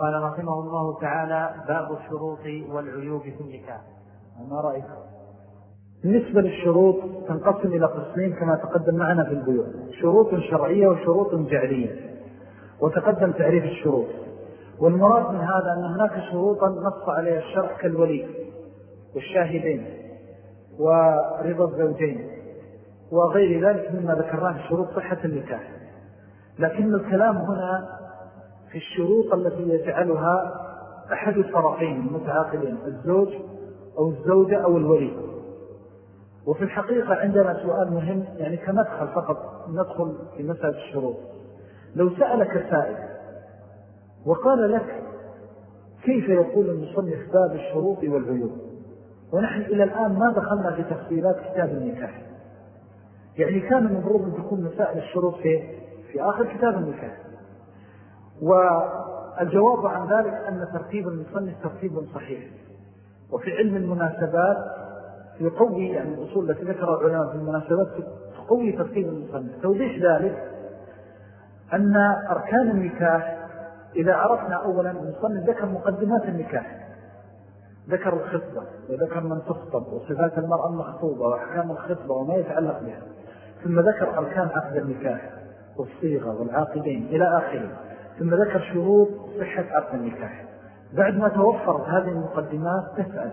قال رحمه الله تعالى باب الشروط والعيوب في النكاح. ما رأيك؟ بالنسبة للشروط تنقسم إلى قسمين كما تقدم معنا في البيوع. شروط شرعية وشروط جعلية. وتقدم تعريف الشروط. والمراد من هذا أن هناك شروطا نص عليها الشرع كالولي والشاهدين ورضا الزوجين وغير ذلك مما ذكرناه شروط صحة النكاح. لكن الكلام هنا في الشروط التي يجعلها أحد الطرفين المتعاقلين الزوج أو الزوجة أو الولي. وفي الحقيقة عندنا سؤال مهم يعني كمدخل فقط ندخل في مسألة الشروط. لو سألك سائل وقال لك كيف يقول المصنف باب الشروط والعيوب؟ ونحن إلى الآن ما دخلنا في تفصيلات كتاب النكاح. يعني كان المفروض أن تكون مسائل الشروط في, في آخر كتاب النكاح. والجواب عن ذلك أن ترتيب المصنف ترتيب صحيح. وفي علم المناسبات يقوي يعني الأصول التي ذكر العلماء في المناسبات تقوي ترتيب المصنف. توضيح ذلك أن أركان النكاح إذا عرفنا أولا المصنف ذكر مقدمات النكاح ذكر الخطبة وذكر من تخطب وصفات المرأة المخطوبة وأحكام الخطبة وما يتعلق بها ثم ذكر أركان عقد النكاح والصيغة والعاقدين إلى آخره. ثم ذكر شروط صحة عقد النكاح. بعد ما توفرت هذه المقدمات تسأل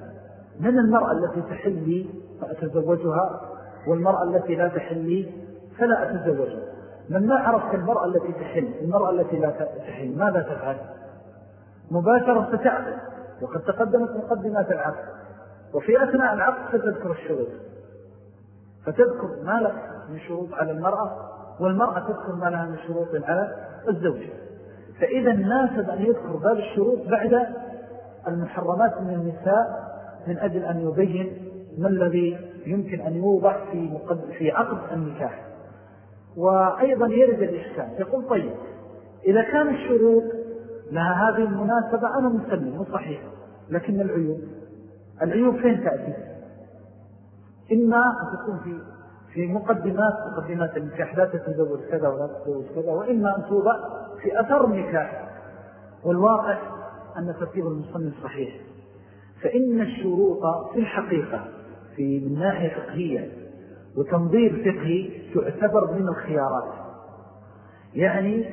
من المرأة التي تحل لي فأتزوجها؟ والمرأة التي لا تحل لي فلا أتزوجها. من ما عرفت المرأة التي تحل المرأة التي لا تحل ماذا تفعل؟ مباشرة ستعقل وقد تقدمت مقدمات العقد. وفي أثناء العقد ستذكر الشروط. فتذكر ما لك من شروط على المرأة والمرأة تذكر ما لها من شروط على الزوج. فإذا ناسب أن يذكر باب الشروط بعد المحرمات من النساء من أجل أن يبين ما الذي يمكن أن يوضع في, في عقد النكاح. وأيضا يرد الإشكال يقول طيب إذا كان الشروط لها هذه المناسبة أنا مسلم صحيح لكن العيوب. العيوب فين تأتي؟ إما أن تكون في في مقدمات مقدمات النكاح لا تتزوج كذا ولا تتزوج كذا وإما أن توضع في أثر النكاح. والواقع أن ترتيب المصنف صحيح. فإن الشروط في الحقيقة في من ناحية فقهية وتنظير فقهي تعتبر من الخيارات. يعني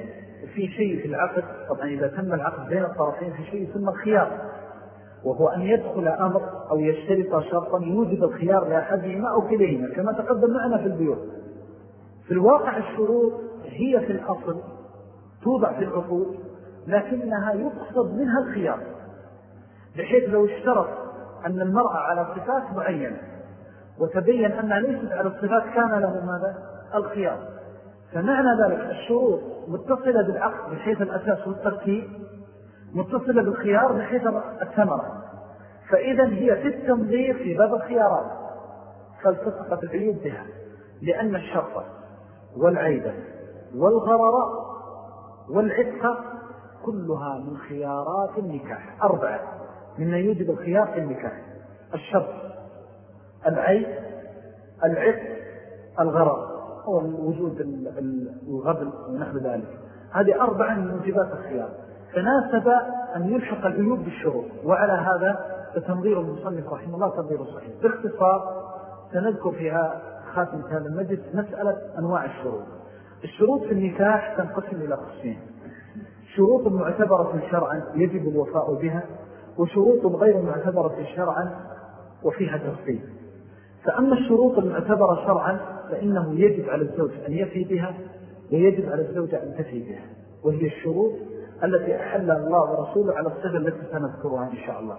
في شيء في العقد طبعا إذا تم العقد بين الطرفين في شيء ثم الخيار. وهو أن يدخل أمر أو يشترط شرطا يوجد الخيار لأحدهما أو كليهما كما تقدم معنا في البيوت في الواقع الشروط هي في الأصل توضع في العقود لكنها يقصد منها الخيار بحيث لو اشترط أن المرأة على صفات معينة وتبين أنها ليست على الصفات كان له ماذا؟ الخيار فمعنى ذلك الشروط متصلة بالعقد بحيث الأساس والتركيب متصلة بالخيار بحيث الثمرة. فإذا هي في التنظير في باب الخيارات. فالتصقت العيوب بها لأن الشرطة والعيدة والغرر والعتق كلها من خيارات النكاح. أربعة مما يوجد الخيار في النكاح. الشرط العيد العتق الغرر. هو وجود الغبل ونحو ذلك. هذه أربعة من موجبات الخيار. فناسب أن يلحق العيوب بالشروط. وعلى هذا فتنظير المصنف رحمه الله تنظير صحيح. باختصار سنذكر فيها خاتمة هذا المجلس مسألة أنواع الشروط. الشروط في النكاح تنقسم إلى قسمين. شروط معتبرة شرعا يجب الوفاء بها وشروط غير معتبرة شرعا وفيها تفصيل. فأما الشروط المعتبرة شرعا فإنه يجب على الزوج أن يفي بها ويجب على الزوجة أن تفي بها وهي الشروط التي أحلها الله ورسوله على الصفة التي سنذكرها إن شاء الله.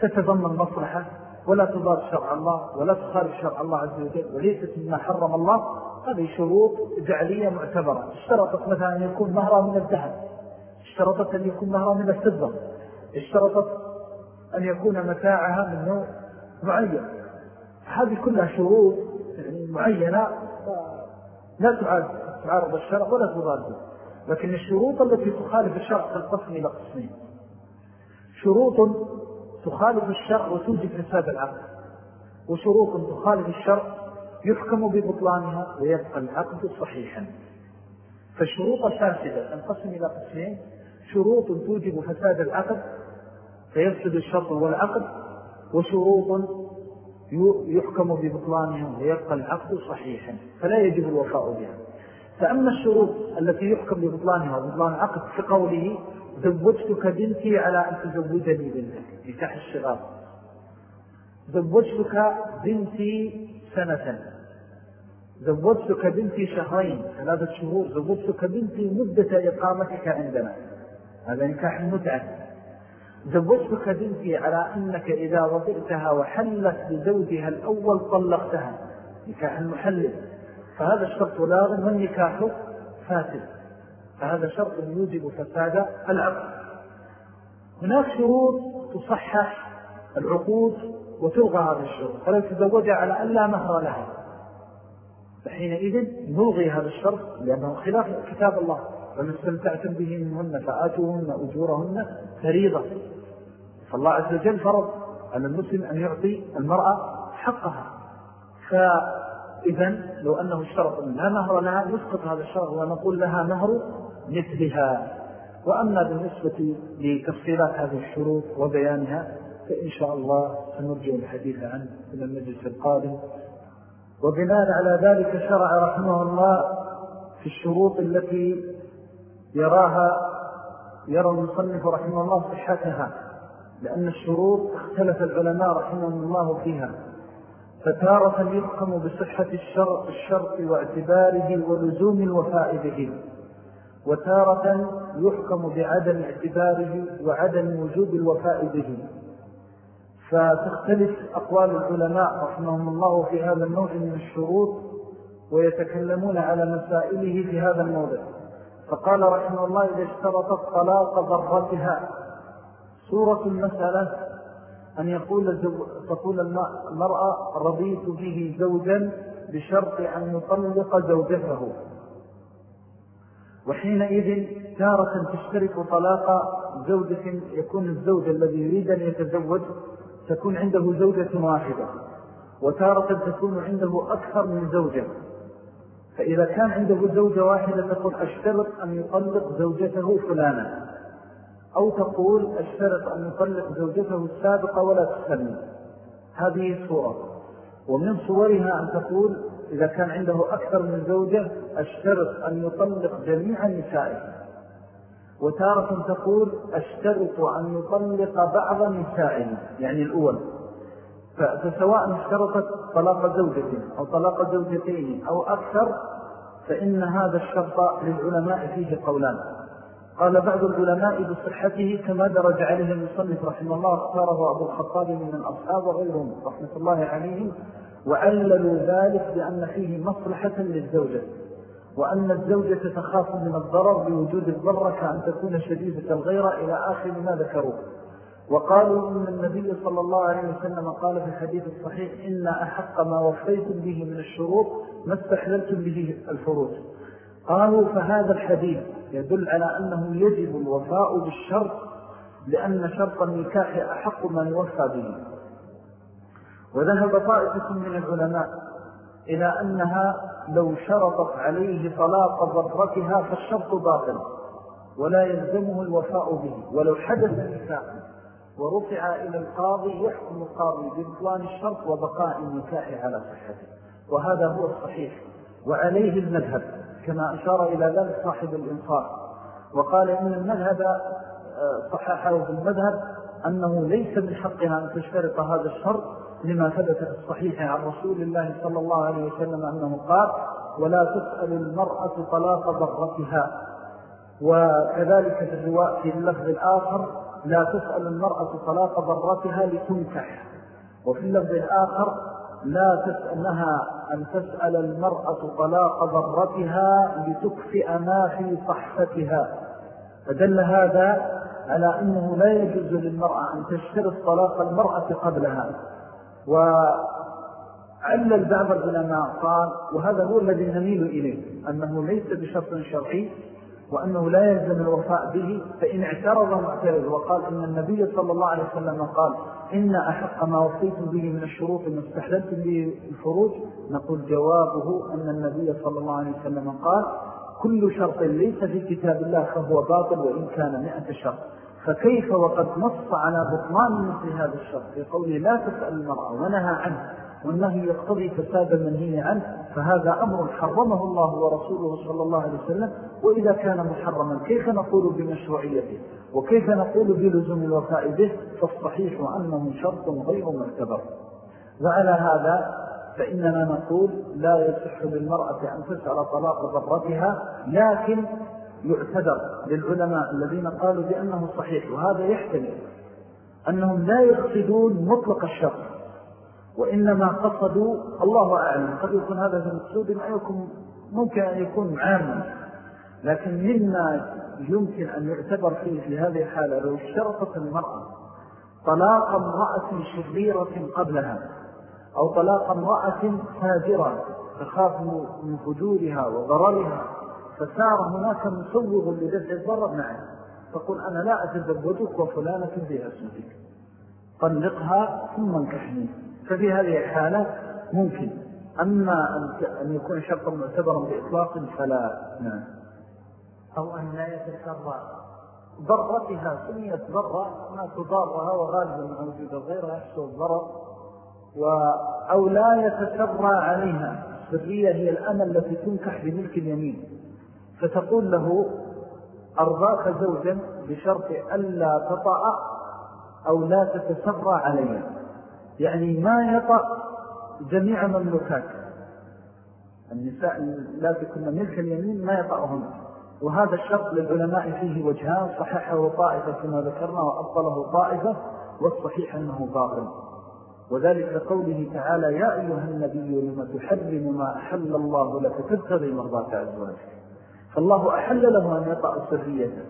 تتضمن مصلحة ولا تضاد شرع الله ولا تخالف شرع الله عز وجل وليست مما حرم الله. هذه شروط جعلية معتبرة. اشترطت مثلا أن يكون مهرا من الذهب. اشترطت أن يكون مهرا من الفضة. اشترطت أن يكون متاعها من نوع معين. هذه كلها شروط يعني معينة لا تعارض الشرع ولا تضاد لكن الشروط التي تخالف الشرع تنقسم إلى قسمين. شروط تخالف الشرع وتوجب حساب العقد. وشروط تخالف الشرع يحكم ببطلانها ويبقى العقد صحيحا. فالشروط الفاسدة تنقسم إلى قسمين شروط توجب فساد العقد فيفسد الشرط والعقد وشروط يحكم ببطلانها ويبقى العقد صحيحا. فلا يجب الوفاء بها. فأما الشروط التي يحكم ببطلانها وبطلان العقد كقوله زوجتك بنتي على أن تزوجني بنتك نكاح الشغاب زوجتك بنتي سنة. زوجتك بنتي شهرين ثلاثة شهور. زوجتك بنتي مدة إقامتك عندنا. هذا نكاح متعة. زوجتك بنتي على أنك إذا وضعتها وحلت لزوجها الأول طلقتها نكاح المحلل. فهذا الشرط لاغم والنكاح فاسد. فهذا شرط يوجب فساد العقد هناك شروط تصحح العقود وتلغى هذا الشروط فلو تزوج على أن لا مهر لها. فحينئذ نلغي هذا الشرط لأنه خلاف كتاب الله. ومن استمتعتم به منهن فآتوهن أجورهن فريضة. فالله عز وجل فرض على المسلم أن يعطي المرأة حقها. فإذا لو أنه اشترط لا مهر لها يسقط هذا الشرط ونقول لها مهر مثلها. وأما بالنسبة لتفصيلات هذه الشروط وبيانها فإن شاء الله سنرجع الحديث عنه إلى المجلس القادم. وبناء على ذلك شرع رحمه الله في الشروط التي يراها يرى المصنف رحمه الله صحتها لأن الشروط اختلف العلماء رحمه الله فيها. فتارة يحكم بصحة الشرط, الشرط واعتباره ولزوم الوفاء به وتارة يحكم بعدم اعتباره وعدم وجود الوفاء به. فتختلف أقوال العلماء رحمهم الله في هذا النوع من الشروط ويتكلمون على مسائله في هذا الموضع. فقال رحمه الله إذا اشترطت طلاق ضرتها. سورة المسألة أن يقول تقول المرأة رضيت به زوجا بشرط أن يطلق زوجته. وحينئذ تارة تشترك طلاق زوجة يكون الزوج الذي يريد أن يتزوج تكون عنده زوجة واحدة وتارة تكون عنده أكثر من زوجة. فإذا كان عنده زوجة واحدة تقول أشترط أن يطلق زوجته فلانا. أو تقول أشترط أن يطلق زوجته السابقة ولا تسلم. هذه صورة. ومن صورها أن تقول إذا كان عنده أكثر من زوجة أشترط أن يطلق جميع نسائه وتارة تقول أشترط أن يطلق بعض نسائه يعني الأول. فسواء اشترطت طلاق زوجة أو طلاق زوجتين أو أكثر فإن هذا الشرط للعلماء فيه قولان. قال بعض العلماء بصحته كما درج عليه المصنف رحمه الله اختاره أبو الخطاب من الأصحاب وغيرهم رحمة الله عليهم وعللوا ذلك بأن فيه مصلحة للزوجة وأن الزوجة تخاف من الضرر بوجود الضرر كأن تكون شديدة الغيرة إلى آخر ما ذكروه. وقالوا إن النبي صلى الله عليه وسلم قال في الحديث الصحيح إن أحق ما وفيتم به من الشروط ما استحللتم به الفروض قالوا فهذا الحديث يدل على أنه يجب الوفاء بالشرط لأن شرط النكاح أحق ما يوفى به. وذهب طائفة من العلماء إلى أنها لو شرطت عليه طلاق ضرتها فالشرط باطل ولا يلزمه الوفاء به. ولو حدث النكاح ورفع إلى القاضي يحكم القاضي بإبطلان الشرط وبقاء النكاح على صحته. وهذا هو الصحيح وعليه المذهب. كما أشار إلى ذلك صاحب الإنصار وقال إن المذهب آه، صححه بالمذهب أنه ليس من حقها أن تشترط هذا الشرط لما ثبت في الصحيح عن رسول الله صلى الله عليه وسلم أنه قال ولا تسأل المرأة طلاق ضرتها. وكذلك في الرواء في اللفظ الآخر لا تسأل المرأة طلاق ضرتها لتنكح. وفي اللفظ الآخر لا تسألها أن تسأل المرأة طلاق ضرتها لتكفئ ما في صحفتها فدل هذا على أنه لا يجوز للمرأة أن تشترط طلاق المرأة قبلها. وعلل بعض العلماء قال وهذا هو الذي نميل إليه أنه ليس بشرط شرعي وأنه لا يلزم الوفاء به فإن اعترض معترض وقال إن النبي صلى الله عليه وسلم قال إن أحق ما وصيتم به من الشروط ما استحللتم به الفروج نقول جوابه أن النبي صلى الله عليه وسلم قال كل شرط ليس في كتاب الله فهو باطل وإن كان مئة شرط. فكيف وقد نص على بطلان مثل هذا الشرط؟ في قوله لا تسأل المرأة ونهى عنه. والنهي يقتضي فساد المنهي عنه فهذا أمر حرمه الله ورسوله صلى الله عليه وسلم وإذا كان محرما كيف نقول بمشروعيته؟ وكيف نقول بلزم الوفاء به؟ فالصحيح أنه شرط غير معتبر. وعلى هذا فإننا نقول لا يصح للمرأة أن تسأل طلاق ضرتها لكن يعتذر للعلماء الذين قالوا بأنه صحيح وهذا يحتمل أنهم لا يقصدون مطلق الشرط. وإنما قصدوا الله أعلم. قد يكون هذا المقصود أيكم ممكن أن يكون عاما لكن مما يمكن أن يعتبر فيه في هذه الحالة لو اشترطت المرأة طلاق امرأة شريرة قبلها أو طلاق امرأة فاجرة تخاف من فجورها وضررها فسار هناك مسوغ لدفع الضرر معه. فقل أنا لا أتزوجك وفلانة بها اسمتك طلقها ثم انكحني. ففي هذه الحالة ممكن. أما أن يكون شرطا معتبرا بإطلاق فلا. نعم. أو أن لا يتسرع ضرتها سميت ضرة. ما تضارها وغالبا موجود غيرها يحصل الضرر. و... أو لا يتسرع عليها. السرية هي الأمل التي تنكح بملك اليمين. فتقول له أرضاك زوجا بشرط ألا تطأ أو لا تتسرع عليها. يعني ما يطأ جميع مملوكات. النساء لا تكون ملك اليمين ما يطأهم وهذا الشرط للعلماء فيه وجهان صححه طائفة كما ذكرنا وأبطله طائفة والصحيح أنه باطل. وذلك لقوله تعالى يا أيها النبي لما تحرم ما أحل الله لك؟ تبتغي مرضات أزواجك. فالله أحل له أن يطأ سريته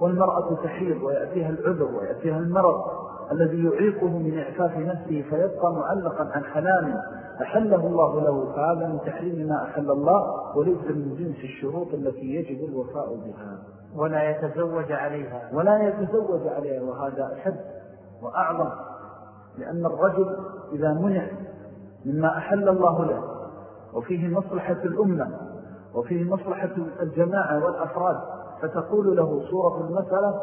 والمرأة تحيض ويأتيها العذر ويأتيها المرض. الذي يعيقه من إعفاف نفسه فيبقى معلقا عن حلال أحله الله له فهذا من تحريم ما أحل الله وليس من جنس الشروط التي يجب الوفاء بها. ولا يتزوج عليها. ولا يتزوج عليها وهذا أشد وأعظم لأن الرجل إذا منع مما أحل الله له وفيه مصلحة الأمة وفيه مصلحة الجماعة والأفراد فتقول له صورة المسألة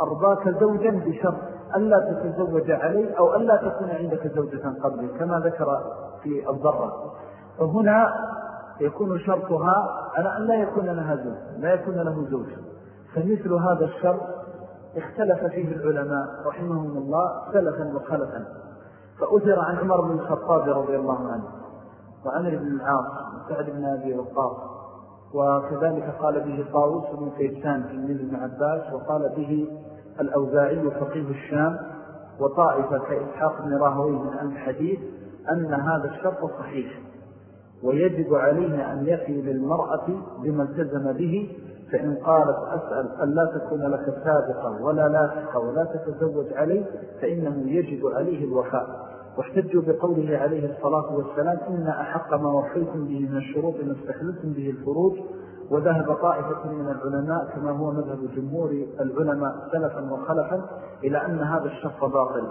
أرضاك زوجا بشرط ألا تتزوج عليه أو ألا تكون عندك زوجة قبل كما ذكر في الضرة. فهنا يكون شرطها على أن لا يكون لها زوج لا يكون له زوج. فمثل هذا الشرط اختلف فيه العلماء رحمهم الله سلفا وخلفا. فأثر عن عمر بن الخطاب رضي الله عنه وعمر بن العاص وسعد بن أبي وقاص. وكذلك قال به طاوس بن كيسان في بن عباس وقال به الأوزاعي فقيه الشام وطائفة كإسحاق بن راهوي من الحديث أن هذا الشرط صحيح ويجب علينا أن يفي للمرأة بما التزم به فإن قالت أسأل أن لا تكون لك سابقة ولا لاحقة ولا تتزوج عليه فإنه يجب عليه الوفاء. واحتجوا بقوله عليه الصلاة والسلام إن أحق ما وفيتم به من الشروط ما استحلتم به الفروج وذهب طائفة من العلماء كما هو مذهب جمهور العلماء سلفا وخلفا إلى أن هذا الشرط باطل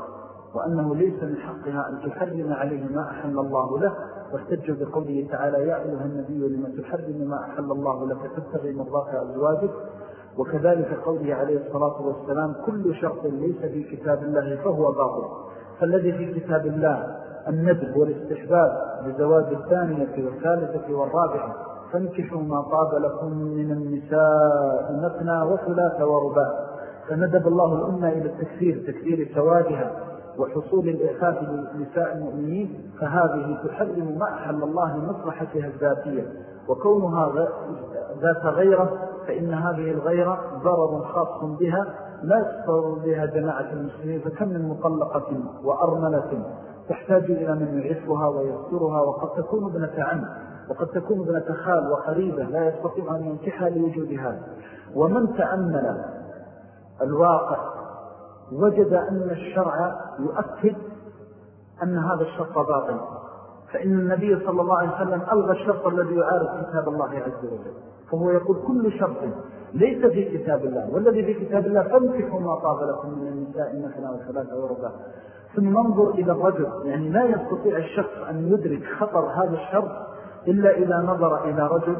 وأنه ليس من حقها أن تحرم عليه ما أحل الله له. واحتجوا بقوله تعالى يا أيها النبي لما تحرم ما أحل الله لك؟ تبتغي مرضاك أزواجك. وكذلك قوله عليه الصلاة والسلام كل شرط ليس في كتاب الله فهو باطل. فالذي في كتاب الله الندب والاستحباب لزواج الثانية والثالثة والرابعة فانكحوا ما طاب لكم من النساء مثنى وثلاث ورباء فندب الله الأمة إلى التكثير تكثير سوادها وحصول الإخاف لنساء المؤمنين فهذه تحرم ما أحل الله لمصلحتها الذاتية. وكونها ذات غيرة فإن هذه الغيرة ضرر خاص بها لا يتصور بها جماعة المسلمين فكم من مطلقة وأرملة تحتاج إلى من يعفها ويغفرها وقد تكون ابنة عم. وقد تكون ابنة خال وقريبة لا يستطيع أن ينكحها لوجود هذا ومن تأمل الواقع وجد أن الشرع يؤكد أن هذا الشرط باطل. فإن النبي صلى الله عليه وسلم ألغى الشرط الذي يعارض كتاب الله عز وجل. فهو يقول كل شرط ليس في كتاب الله والذي في كتاب الله فانكحوا ما طاب لكم من النساء مثلا وثلاثة وربع. ثم ننظر إلى الرجل يعني لا يستطيع الشخص أن يدرك خطر هذا الشرط إلا إذا نظر إلى رجل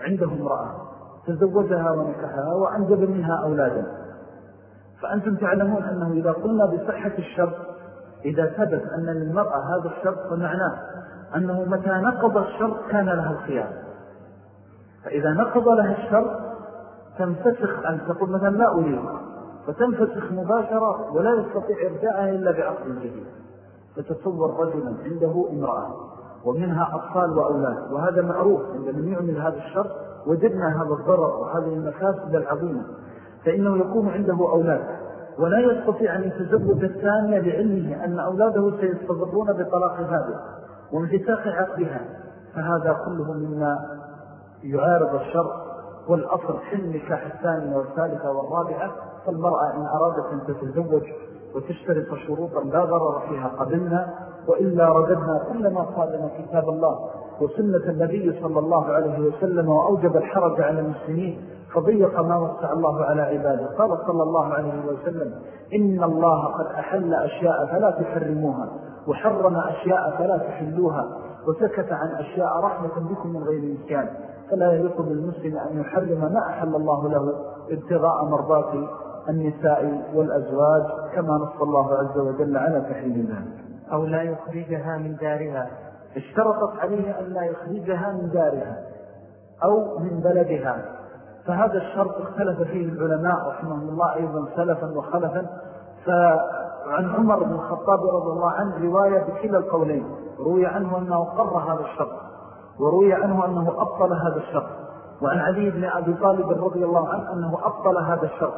عنده امرأة تزوجها ونكحها وأنجب منها أولادا. فأنتم تعلمون أنه إذا قلنا بصحة الشرط إذا ثبت أن للمرأة هذا الشرط فمعناه أنه متى نقض الشرط كان لها الخيار. فإذا نقض لها الشرط تنفسخ أن تقول مثلا لا أريد فتنفسخ مباشرة ولا يستطيع إرجاعها إلا بعقل جديد. فتصور رجلا عنده امرأة. ومنها أطفال وأولاد. وهذا معروف عند من يعمل هذا الشرط وجدنا هذا الضرر وهذه المفاسد العظيمة فإنه يكون عنده أولاد ولا يستطيع أن يتزوج الثانية لعلمه أن أولاده سيستضرون بطلاق هذا وانفتاق عقلها فهذا كله مما يعارض الشرع والأصل في النكاح الثانية والثالثة والرابعة. فالمرأة إن أرادت أن تتزوج وتشترط شروطا لا ضرر فيها قبلنا وإلا رددنا كل ما صادنا كتاب الله وسنة النبي صلى الله عليه وسلم وأوجب الحرج على المسلمين فضيق ما وسع الله على عباده. قال صلى الله عليه وسلم إن الله قد أحل أشياء فلا تحرموها وحرم أشياء فلا تحلوها وسكت عن أشياء رحمة بكم من غير إنسان فلا يليق بالمسلم أن يحرم ما أحل الله له ابتغاء مرضات النساء والأزواج كما نص الله عز وجل على تحريم ذلك. أو لا يخرجها من دارها. اشترطت عليه أن لا يخرجها من دارها أو من بلدها. فهذا الشرط اختلف فيه العلماء رحمه الله أيضا سلفا وخلفا. فعن عمر بن الخطاب رضي الله عنه رواية بكلا القولين. روي عنه أنه قر هذا الشرط وروي عنه أنه أبطل هذا الشرط. وعن علي بن أبي طالب رضي الله عنه أنه أبطل هذا الشرط.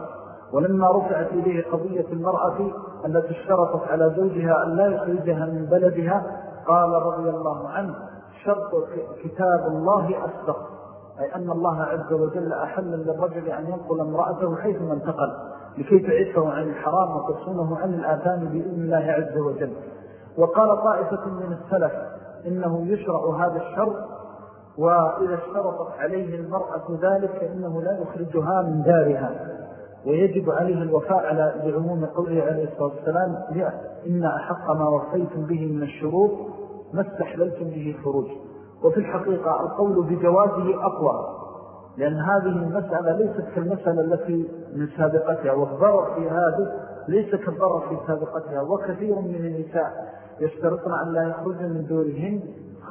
ولما رفعت إليه قضية المرأة التي اشترطت على زوجها أن لا يخرجها من بلدها قال رضي الله عنه شرط كتاب الله أصدق أي أن الله عز وجل أحل للرجل أن ينقل امرأته حيث ما انتقل لكي تعفه عن الحرام وتصونه عن الآثام بإذن الله عز وجل. وقال طائفة من السلف إنه يشرع هذا الشرط وإذا اشترطت عليه المرأة ذلك فإنه لا يخرجها من دارها. ويجب عليه الوفاء على لعموم قوله عليه الصلاة والسلام إن أحق ما وفيتم به من الشروط ما استحللتم به الخروج. وفي الحقيقة القول بجوازه أقوى لأن هذه المسألة ليست كالمسألة التي من سابقتها والضرر في هذه ليس كالضرر في سابقتها وكثير من النساء يشترطن أن لا يخرجن من دورهن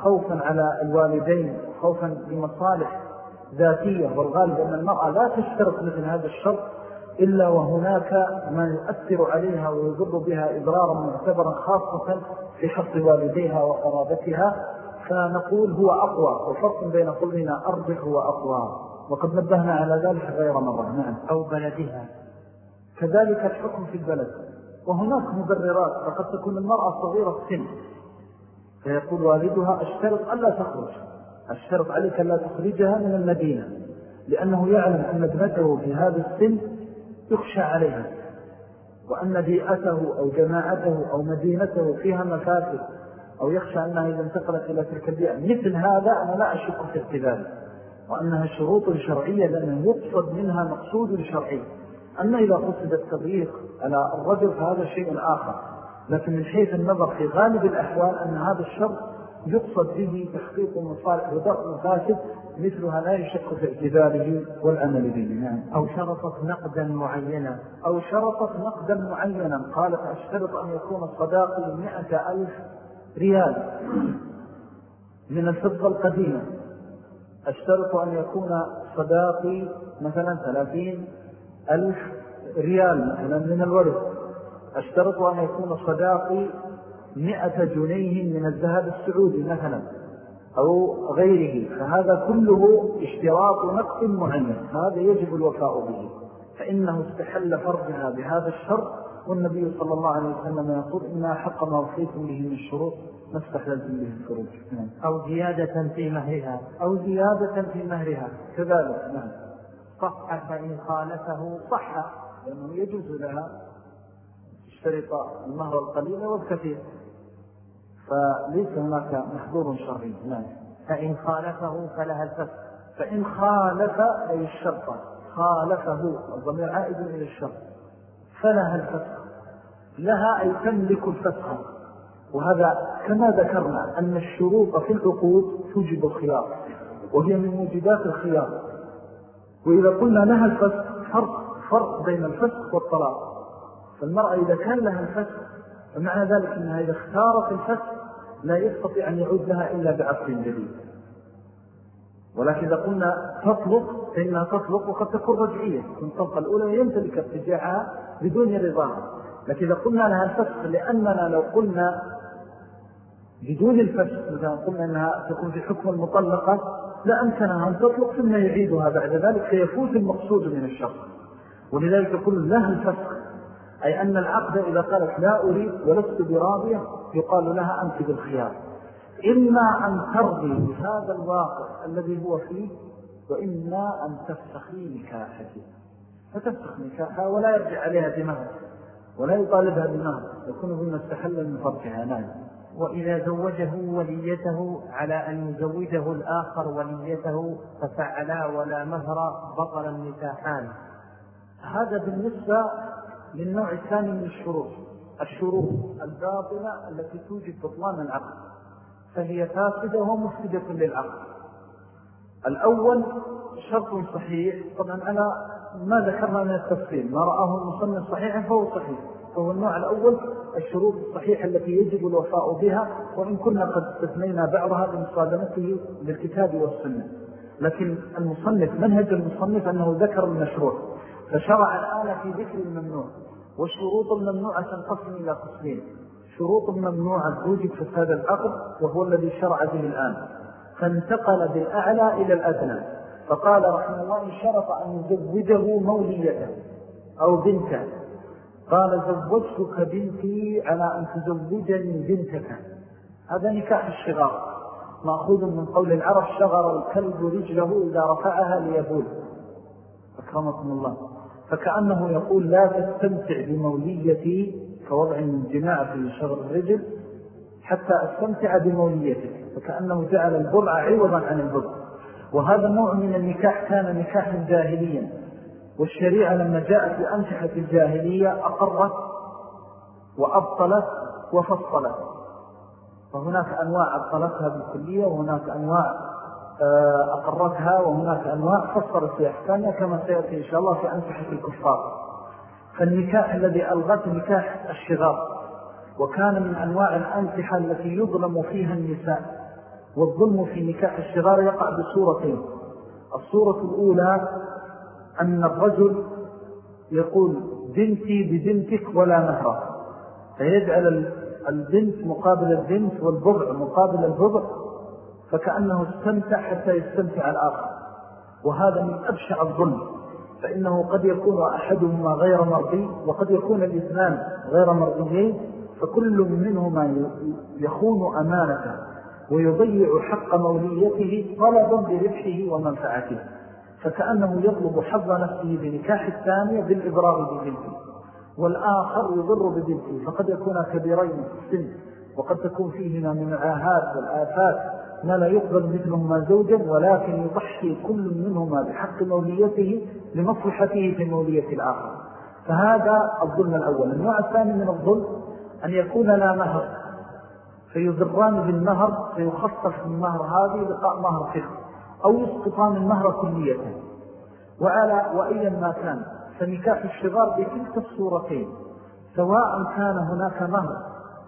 خوفا على الوالدين خوفا بمصالح ذاتية والغالب أن المرأة لا تشترط مثل هذا الشرط إلا وهناك ما يؤثر عليها ويضر بها إضرارا معتبرا خاصة في حق والديها وقرابتها. فنقول هو أقوى وفرق بين قولنا أرجح هو أقوى وقد نبهنا على ذلك غير مرة. نعم. أو بلدها. كذلك الحكم في البلد. وهناك مبررات فقد تكون المرأة صغيرة السن. فيقول والدها اشترط ألا تخرج. الشرط عليك ألا تخرجها من المدينة لأنه يعلم أن ابنته في هذا السن يخشى عليها وأن بيئته أو جماعته أو مدينته فيها مفاسد أو يخشى أنها إذا انتقلت إلى تلك البيئة. مثل هذا أنا لا أشك في ارتباله وأنها شروط شرعية لأنه يقصد منها مقصود شرعي. أما إذا قصد التضييق على الرجل فهذا شيء آخر لكن من حيث النظر في غالب الأحوال أن هذا الشرط يقصد به تحقيق مصالح ودرء مفاسد مثلها لا يشك في اعتباره والعمل به. نعم. أو شرطت نقدا معينا. أو شرطت نقدا معينا. قالت أشترط أن يكون صداقي مئة ألف ريال من الفضة القديمة. أشترط أن يكون صداقي مثلا ثلاثين ألف ريال مثلا من الورد. أشترط أن يكون صداقي مئة جنيه من الذهب السعودي مثلا أو غيره. فهذا كله اشتراط نقص معين. هذا يجب الوفاء به. فإنه استحل فرجها بهذا الشر والنبي صلى الله عليه وسلم يقول إنها حق ما وفيتم به من الشروط ما استحللتم به الفروج نعم. أو زيادة في مهرها. أو زيادة في مهرها. كذلك. نعم. صح. فإن خالفه صح. لأنه يجوز لها تشترط المهر القليل والكثير. فليس هناك محظور شرعي نعم فإن خالفه فلها الفسق. فإن خالف أي الشرط خالفه الضمير عائد إلى الشرط. فلها الفسق. لها أي تملك الفسق. وهذا كما ذكرنا أن الشروط في العقود توجب الخيار وهي من موجودات الخيار وإذا قلنا لها الفسق فرق, فرق بين الفسق والطلاق. فالمرأة إذا كان لها الفسق فمعنى ذلك أنها إذا اختارت الفسق لا يستطيع أن يعود لها إلا بعقل جديد. ولكن إذا قلنا تطلق فإنها تطلق وقد تكون رجعية. الطلقة الأولى يمتلك ارتجاعها بدون رضاها لكن إذا قلنا لها الفسق لأننا لو قلنا بدون الفسق مثلا قلنا أنها تكون في حكم المطلقة لا أمكنها أن تطلق ثم يعيدها بعد ذلك فيفوت المقصود من الشخص ولذلك يقول لها الفسق أي أن العقد إذا قالت لا أريد ولست براضية يقال لها أنت بالخيار. إما أن ترضي بهذا الواقع الذي هو فيه وإما أن تفسخي نكاحك فتفسخ نكاحها ولا يرجع عليها بمهر ولا يطالبها بمهر يكون بما استحل من فرجها نعم. وإذا زوجه وليته على أن يزوجه الآخر وليته ففعلا ولا مهر بطل النكاحان. هذا بالنسبة للنوع الثاني من الشروط. الشروط الباطلة التي توجد بطلان العقد فهي فاسدة ومفسدة للعقد الأول شرط صحيح. طبعا أنا ما ذكرنا من التفصيل. ما رآه المصنف صحيحا فهو صحيح. فهو النوع الأول الشروط الصحيحة التي يجب الوفاء بها. وإن كنا قد استثنينا بعضها بمصادمته بالكتاب والسنة. لكن المصنف منهج المصنف أنه ذكر المشروع. فشرع الآن في ذكر الممنوع. والشروط الممنوعة تنقسم إلى قسمين. شروط ممنوعة توجد فساد العقد وهو الذي شرع به الآن. فانتقل بالأعلى إلى الأدنى. فقال رحمه الله شرط أن يزوجه موليته أو بنته. قال زوجتك بنتي على أن تزوجني بنتك. هذا نكاح الشغار. مأخوذ من قول العرب شغر الكلب رجله إذا رفعها ليبول. أكرمكم الله. فكأنه يقول لا تستمتع بموليتي كوضع من جماعة في شغر الرجل حتى أستمتع بموليتك فكأنه جعل البضع عوضا عن البضع. وهذا النوع من النكاح كان نكاحا جاهليا. والشريعة لما جاءت لأنشحة الجاهلية أقرت وأبطلت وفصلت. فهناك أنواع أبطلتها بالكلية وهناك أنواع أقرتها وهناك أنواع فصلت في أحكامها كما سيأتي إن شاء الله في أنشحة الكفار. فالنكاح الذي ألغت نكاح الشغار وكان من أنواع الأنسحة التي يظلم فيها النساء والظلم في نكاح الشغار يقع بصورتين. الصورة الأولى أن الرجل يقول بنتي ببنتك ولا نهر فيجعل البنت مقابل البنت والبضع مقابل البضع فكأنه استمتع حتى يستمتع الآخر. وهذا من أبشع الظلم فإنه قد يكون أحدهما غير مرضي وقد يكون الاثنان غير مرضيين فكل منهما يخون أمانته ويضيع حق موليته طلبا بربحه ومنفعته فكأنه يطلب حظ نفسه بنكاح الثانية بالإبرار ببنته والآخر يضر ببنته فقد يكون كبيرين في السن وقد تكون فيهما من العاهات والآفات ما لا يقبل مثلهما زوجا ولكن يضحي كل منهما بحق موليته لمصلحته في مولية الآخر. فهذا الظلم الأول. النوع الثاني من الظلم أن يكون لا مهر. فيضران بالمهر فيخصص من مهر هذه لقاء مهر فخر أو يسقطان المهر كلية. وعلى وأيا ما كان فنكاح الشغار بكلتا الصورتين سواء كان هناك مهر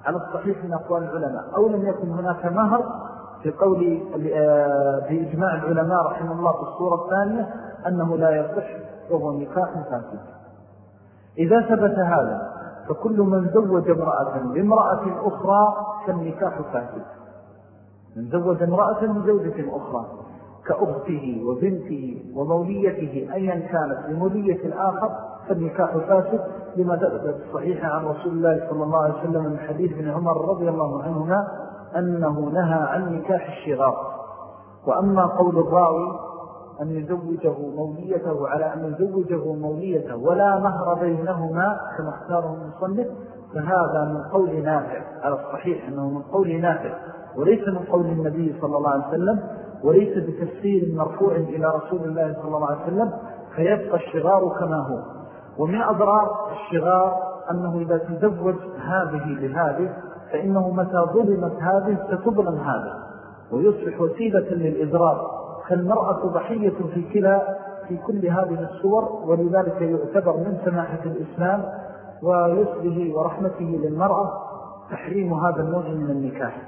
على الصحيح من أقوال العلماء أو لم يكن هناك مهر في قول بإجماع العلماء رحمه الله في الصورة الثانية أنه لا يصح وهو نكاح فاسد. إذا ثبت هذا فكل من زوج امرأة بامرأة أخرى فالنكاح فاسد. من زوج امرأة بزوجة أخرى كأخته وبنته وموليته أيا كانت لمولية الآخر فالنكاح فاسد. لما دأت الصحيح عن رسول الله صلى الله عليه وسلم من حديث بن عمر رضي الله عنهما أنه نهى عن نكاح الشغار. وأما قول الراوي أن يزوجه موليته على أن يزوجه موليته ولا مهر بينهما كما اختاره المصنف فهذا من قول نافع. على الصحيح أنه من قول نافع وليس من قول النبي صلى الله عليه وسلم وليس بتفسير مرفوع إلى رسول الله صلى الله عليه وسلم فيبقى الشغار كما هو. ومن أضرار الشغار أنه إذا تزوج هذه بهذه فإنه متى ظلمت هذه ستظلم هذه ويصبح وسيلة للإضرار فالمرأة ضحية في كلا في كل هذه الصور ولذلك يعتبر من سماحة الإسلام ويسره ورحمته للمرأة تحريم هذا النوع من النكاح.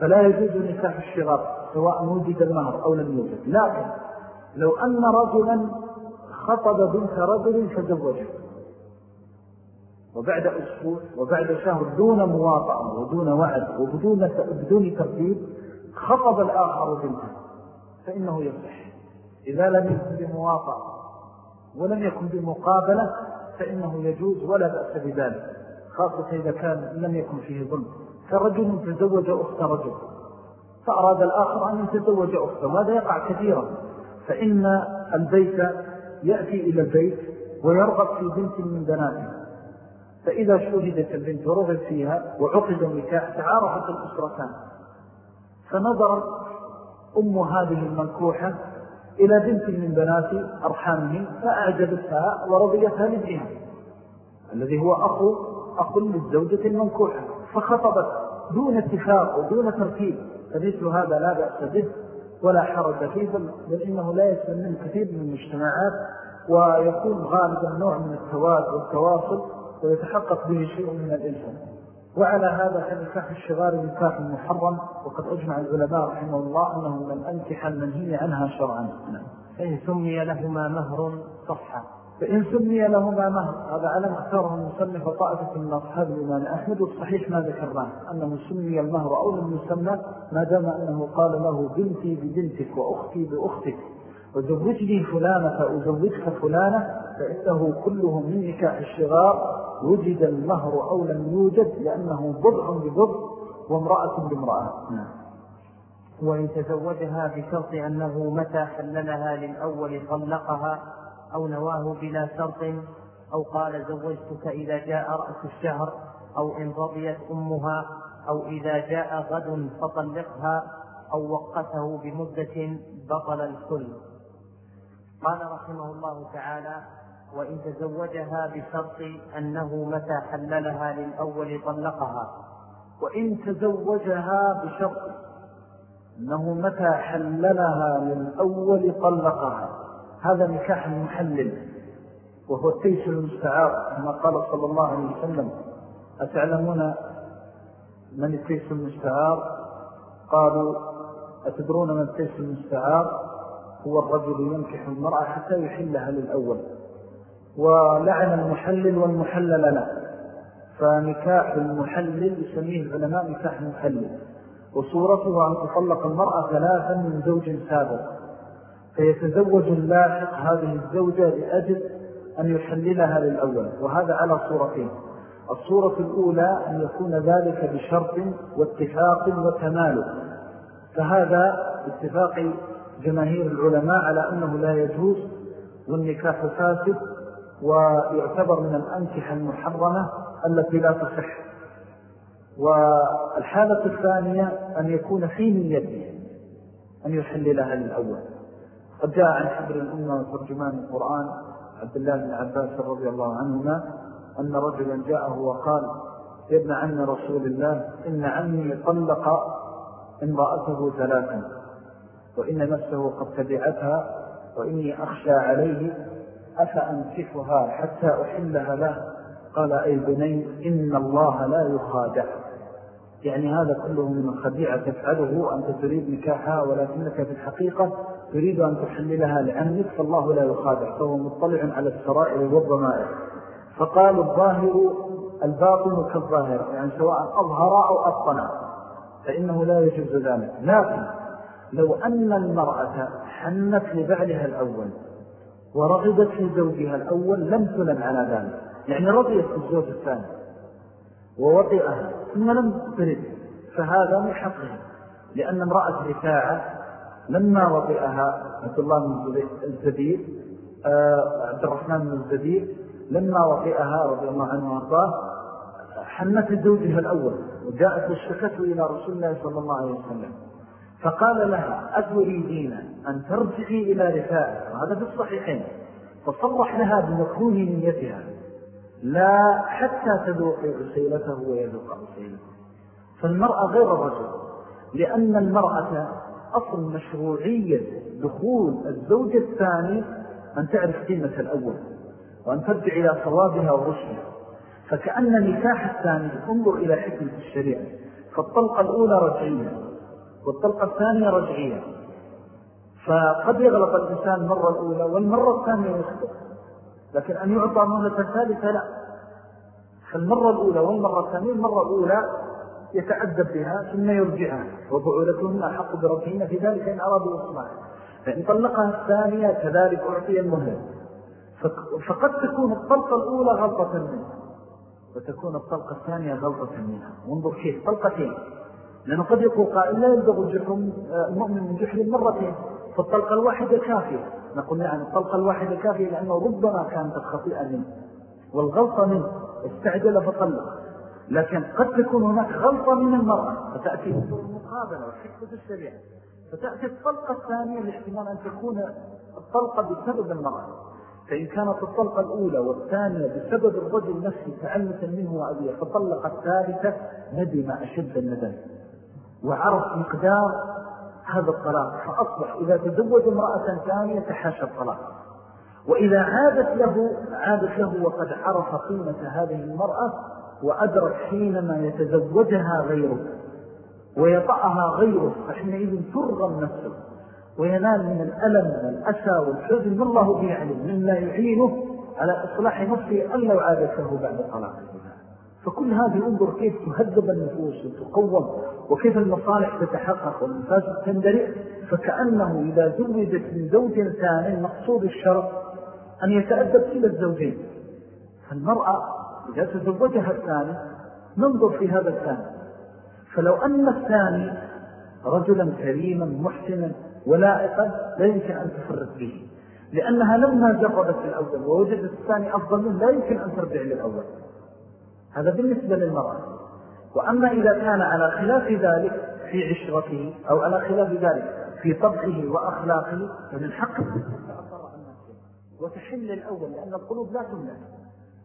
فلا يجوز نكاح الشغار سواء وجد المهر أو لم يوجد. لكن لو أن رجلا خطب بنت رجل فزوجه وبعد أسبوع وبعد شهر دون مواطعة ودون وعد وبدون بدون ترتيب خطب الآخر بنته فإنه يصح إذا لم يكن بمواطعة ولم يكن بمقابلة فإنه يجوز ولا بأس بذلك. خاصة إذا كان لم يكن فيه ظلم. فرجل تزوج أخت رجل. فأراد الآخر أن يتزوج أخته. وهذا يقع كثيرا؟ فإن البيت يأتي إلى البيت ويرغب في بنت من بناته. فإذا شهدت البنت ورغب فيها وعقد النكاح تعارفت الأسرتان فنظر أم هذه المنكوحة إلى بنت من بنات أرحامه فأعجبتها ورضيتها لابنها الذي هو أخو أخو للزوجة المنكوحة فخطبت دون اتفاق ودون ترتيب فمثل هذا لا بأس به ولا حرج فيه بل إنه لا يسلم من كثير من المجتمعات ويكون غالبا نوع من التواد والتواصل ويتحقق به شيء من الإنسان وعلى هذا فنكاح الشغار نكاح محرم وقد أجمع العلماء رحمه الله أنه من أنكح المنهي عنها شرعا. فإن سمي لهما مهر صحة. فإن سمي لهما مهر هذا علم اختاره المسلم وطائفة من أصحاب الإمام أحمد والصحيح ما ذكرناه أنه سمي المهر أو لم يسمى ما دام أنه قال له بنتي ببنتك وأختي بأختك. وزوجني فلانة فأزوجك فلانة فإنه كله من نكاح الشغار وجد المهر أو لم يوجد لأنه بضع ببضع وامرأة بامرأة. وإن تزوجها بشرط أنه متى حللها للأول طلقها أو نواه بلا شرط أو قال زوجتك إذا جاء رأس الشهر أو إن رضيت أمها أو إذا جاء غد فطلقها أو وقته بمدة بطل الكل. قال رحمه الله تعالى وإن تزوجها بشرط أنه متى حللها للأول طلقها وإن تزوجها بشرط أنه متى حللها للأول طلقها. هذا نكاح محلل وهو التيس المستعار كما قال صلى الله عليه وسلم. أتعلمون من التيس المستعار؟ قالوا أتدرون من التيس المستعار؟ هو الرجل ينكح المرأة حتى يحلها للأول. ولعن المحلل والمحلل له. فنكاح المحلل يسميه العلماء نكاح المحلل. وصورته أن تطلق المرأة ثلاثا من زوج سابق. فيتزوج اللاحق هذه الزوجة لأجل أن يحللها للأول. وهذا على صورتين. الصورة الأولى أن يكون ذلك بشرط واتفاق وتمالك. فهذا اتفاق جماهير العلماء على أنه لا يجوز والنكاح فاسد ويعتبر من الأنكحة المحرمة التي لا تصح. والحالة الثانية أن يكون في نيته أن يحللها للأول. قد جاء عن حبر الأمة وترجمان القرآن عبد الله بن عباس رضي الله عنهما أن رجلا جاءه وقال يا ابن عم رسول الله إن عمي طلق امرأته ثلاثا. وإن نفسه قد تبعتها وإني أخشى عليه أفأنكفها حتى أحلها له؟ قال أي بني إن الله لا يخادع. يعني هذا كله من الخديعة تفعله أنت تريد نكاحها ولكنك في الحقيقة تريد أن تحللها لعنك فالله لا يخادع فهو مطلع على السرائر والضمائر. فقال الظاهر الباطن كالظاهر يعني سواء أظهر أو أبطن فإنه لا يجوز ذلك. لكن لو أن المرأة حنت لبعلها الأول ورغبت في زوجها الأول لم تلم على ذلك. يعني رضيت الزوج الثاني ووطئها ثم لم ترد فهذا من حقه لأن امرأة رفاعة لما وطئها عبد الله بن الزبير آه، عبد الرحمن بن الزبير لما وطئها رضي الله عنه وأرضاه حنت زوجها الأول وجاءت واشتكته إلى رسول الله صلى الله عليه وسلم. فقال لها أتريدين أن ترجعي إلى رفاعة وهذا في الصحيحين فصرح لها بمكروه نيتها لا حتى تذوقي عسيلته ويذوق عسيلته فالمرأة غير الرجل لأن المرأة أصل مشروعية دخول الزوجة الثاني أن تعرف قيمة الأول وأن ترجع إلى صوابها ورشدها. فكأن نكاح الثاني انظر إلى حكمة الشريعة فالطلقة الأولى رجعية. والطلقة الثانية رجعية. فقد يغلط الإنسان المرة الأولى والمرة الثانية يخطئ. لكن أن يعطى مرة ثالثة لا. فالمرة الأولى والمرة الثانية المرة الأولى يتأدب بها ثم يرجعها. وبعولتهن أحق بربهن في ذلك إن أرادوا إصلاحا فإن طلقها الثانية كذلك أعطي المهلة فقد تكون الطلقة الأولى غلطة منها. وتكون الطلقة الثانية غلطة منها. وانظر كيف. طلقتين. لأنه قد يقول قائل لا يلدغ المؤمن من جحر مرتين فالطلقة الواحدة كافية. نقول نعم الطلقة الواحدة كافية لأنه ربما كانت الخطيئة منه والغلطة منه استعجل فطلق. لكن قد تكون هناك غلطة من المرأة فتأتي المقابلة وحكمة الشريعة. فتأتي الطلقة الثانية لاحتمال أن تكون الطلقة بسبب المرأة. فإن كانت الطلقة الأولى والثانية بسبب الرجل نفسه تعنتا منه وأبيه فطلق الثالثة ندم أشد الندم. وعرف مقدار هذا الطلاق فأصبح إذا تزوج امرأة ثانية تحاشى الطلاق. وإذا عادت له عادت له وقد عرف قيمة هذه المرأة وأدرك حينما يتزوجها غيره ويطأها غيره فحينئذ ترغم نفسه وينال من الألم والأسى والحزن ما الله بيعلم مما يعينه على إصلاح نفسه أن لو عادت له بعد طلاقه فكل هذه انظر كيف تهذب النفوس وتقوم وكيف المصالح تتحقق والمفاسد تندرئ فكأنه إذا زوجت من زوج ثاني مقصود الشرط أن يتأدب إلى الزوجين. فالمرأة إذا تزوجها الثاني ننظر في هذا الثاني. فلو أن الثاني رجلا كريما محسنا ولائقا لا يمكن أن تفرق به. لأنها لما جربت الأول ووجدت الثاني أفضل لا يمكن أن ترجع للأول. هذا بالنسبة للمرأة. وأما إذا كان على خلاف ذلك في عشرته أو على خلاف ذلك في طبعه وأخلاقه فمن حقه وتحل الأول لأن القلوب لا تملك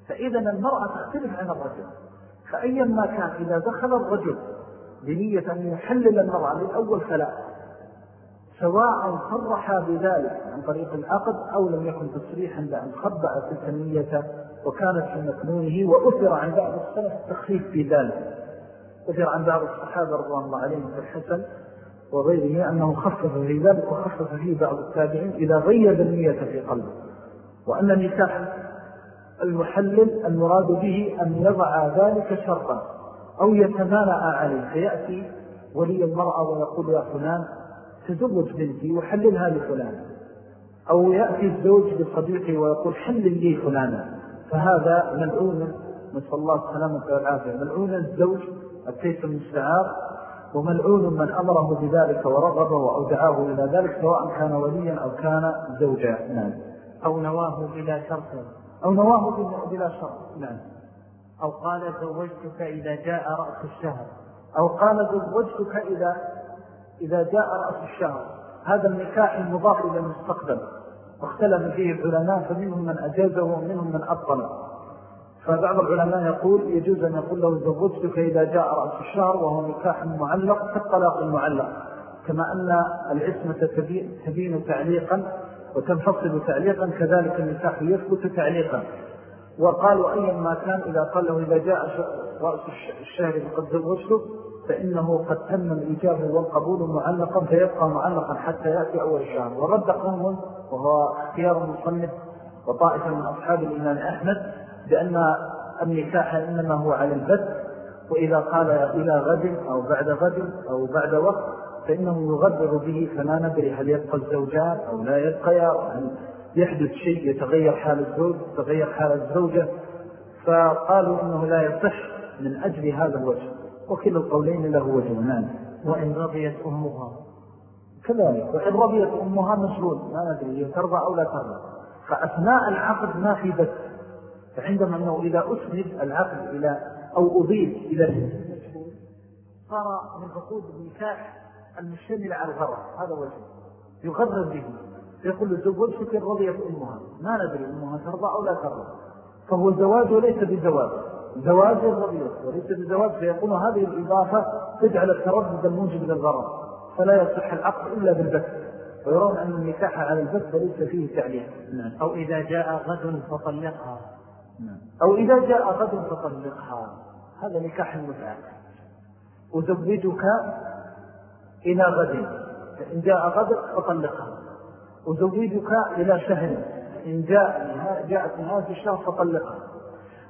فإذا المرأة تختلف عن الرجل. فأيا ما كان إذا دخل الرجل بنية أن يحلل المرأة للأول فلا. سواء صرح بذلك عن طريق العقد أو لم يكن تصريحا بأن خبأ تلك النية وكانت في مكنونه وأثر عن بعض السلف التخفيف في ذلك. أثر عن بعض الصحابة رضوان الله عليهم الحسن وغيره أنه خفف في ذلك وخفف فيه بعض التابعين إذا غيب النية في قلبه. وأن النكاح المحلل المراد به أن يضع ذلك شرطا أو يتمانع عليه. فيأتي ولي المرأة ويقول يا فلان تزوج بنتي وحللها لفلان أو يأتي الزوج بصديقه ويقول حلل لي فلانا فهذا ملعون نسأل الله السلامة والعافية. ملعون الزوج الكيس المستعار وملعون من أمره بذلك ورغبه وأودعاه إلى ذلك سواء كان وليا أو كان زوجا. نعم. أو نواه بلا شرط. أو نواه بلا شرط. نعم. أو قال زوجتك إذا جاء رأس الشهر. أو قال زوجتك إذا إذا جاء رأس الشهر هذا النكاح المضاف إلى المستقبل. واختلف فيه العلماء فمنهم من أجازه ومنهم من أبطله فبعض العلماء يقول يجوز أن يقول له زوجتك إذا جاء رأس الشهر وهو نكاح معلق كالطلاق المعلق كما أن العصمة تبين تعليقا وتنفصل تعليقا كذلك النكاح يثبت تعليقا. وقالوا أيا ما كان إذا قال له إذا جاء رأس الشهر فقد زوجته فإنه قد تم الإجابة والقبول معلقا فيبقى معلقا حتى يأتي أول الشهر ورد قوم وهو اختيار المصنف وطائفة من أصحاب الإمام أحمد بأن النكاح إنما هو على البث وإذا قال إلى غد أو بعد غد أو بعد وقت فإنه يغدر به فلا ندري هل يبقى الزوجان أو لا يبقى هل يحدث شيء يتغير حال الزوج يتغير حال الزوجة. فقالوا إنه لا يصح من أجل هذا الوجه. وكل القولين له وجهنان وإن رضيت أمها. كذلك. وإن رضيت أمها مشغول ما ندري ترضى أو لا ترضى. فأثناء العقد ما في بث. فعندما أنه إذا أسند العقد إلى أو أضيف إلى صار من عقود النكاح المشتمل على الغرر هذا وجه يغرر به. يقول له شكر رضيت أمها. ما ندري أمها ترضى أو لا ترضى. فهو زواج وليس بزواج. زواج الرضيت وليس بزواج فيكون هذه الإضافة تجعل التردد الموجب للغرر فلا يصح العقد إلا بالبث. ويرون أن النكاح على البث ليس فيه تعليق. نعم. أو إذا جاء غد فطلقها. نعم. أو إذا جاء غد فطلقها. هذا نكاح المتعة أزوجك إلى غد. فإن جاء غد فطلقها. أزوجك إلى شهر. إن جاء جاءت نهاية الشهر فطلقها.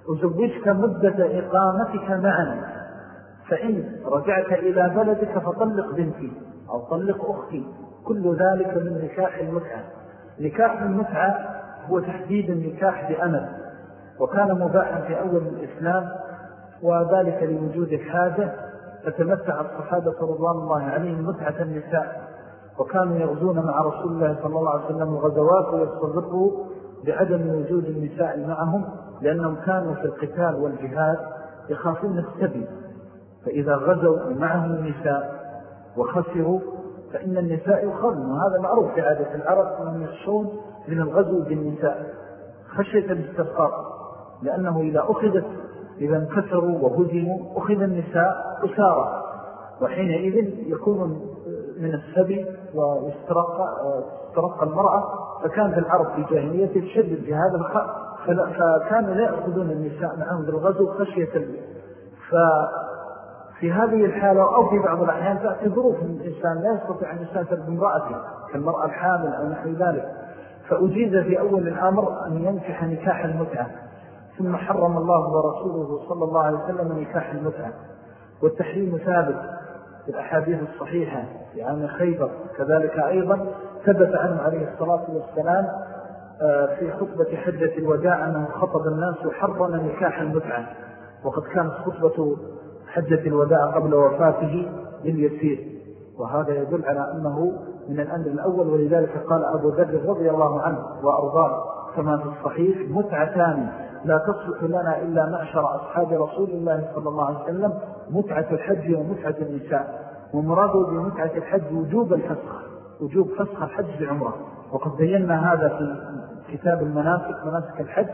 أزوجك مدة إقامتك معنا فإن رجعت إلى بلدك فطلق بنتي أو طلق أختي. كل ذلك من نكاح المتعة. نكاح المتعة هو تحديد النكاح بأمل. وكان مباحا في أول الإسلام وذلك لوجود الحاجة. فتمتع الصحابة رضوان الله عليهم متعة النساء. وكانوا يغزون مع رسول الله صلى الله عليه وسلم الغزوات ويستضروا بعدم وجود النساء معهم لأنهم كانوا في القتال والجهاد يخافون السبي. فإذا غزوا معهم النساء وخسروا فإن النساء يخرن وهذا معروف في عادة العرب أنهم يخشون من الغزو بالنساء خشية الاستفقار لأنه إذا أخذت إذا انكسروا وهزموا أخذ النساء أسارة. وحينئذ يكون من السبي واسترق المرأة فكان في العرب في جاهلية تشدد في هذا الخط فكانوا لا يأخذون النساء معهم بالغزو خشية ففي هذه الحالة أو في بعض الأحيان تأتي ظروف من الإنسان لا يستطيع أن يسافر بامرأته كالمرأة الحامل أو نحو ذلك. فأجيز في أول الأمر أن ينكح نكاح المتعة ثم حرم الله ورسوله صلى الله عليه وسلم نكاح المتعة. والتحريم ثابت في الأحاديث الصحيحة في عام خيبر كذلك أيضا ثبت عنه عليه الصلاة والسلام آه، في خطبة حجة الوداع أنه خطب الناس وحرم نكاح المتعة. وقد كانت خطبة حجة الوداع قبل وفاته لليسير. وهذا يدل على أنه من الأمر الأول ولذلك قال أبو ذر رضي الله عنه وأرضاه كما في الصحيح متعتان لا تصلح لنا إلا معشر أصحاب رسول الله صلى الله عليه وسلم متعة الحج ومتعة النساء. ومراده بمتعة الحج وجوب الفسخ. وجوب فسخ الحج بعمرة. وقد بينا هذا في كتاب المناسك مناسك الحج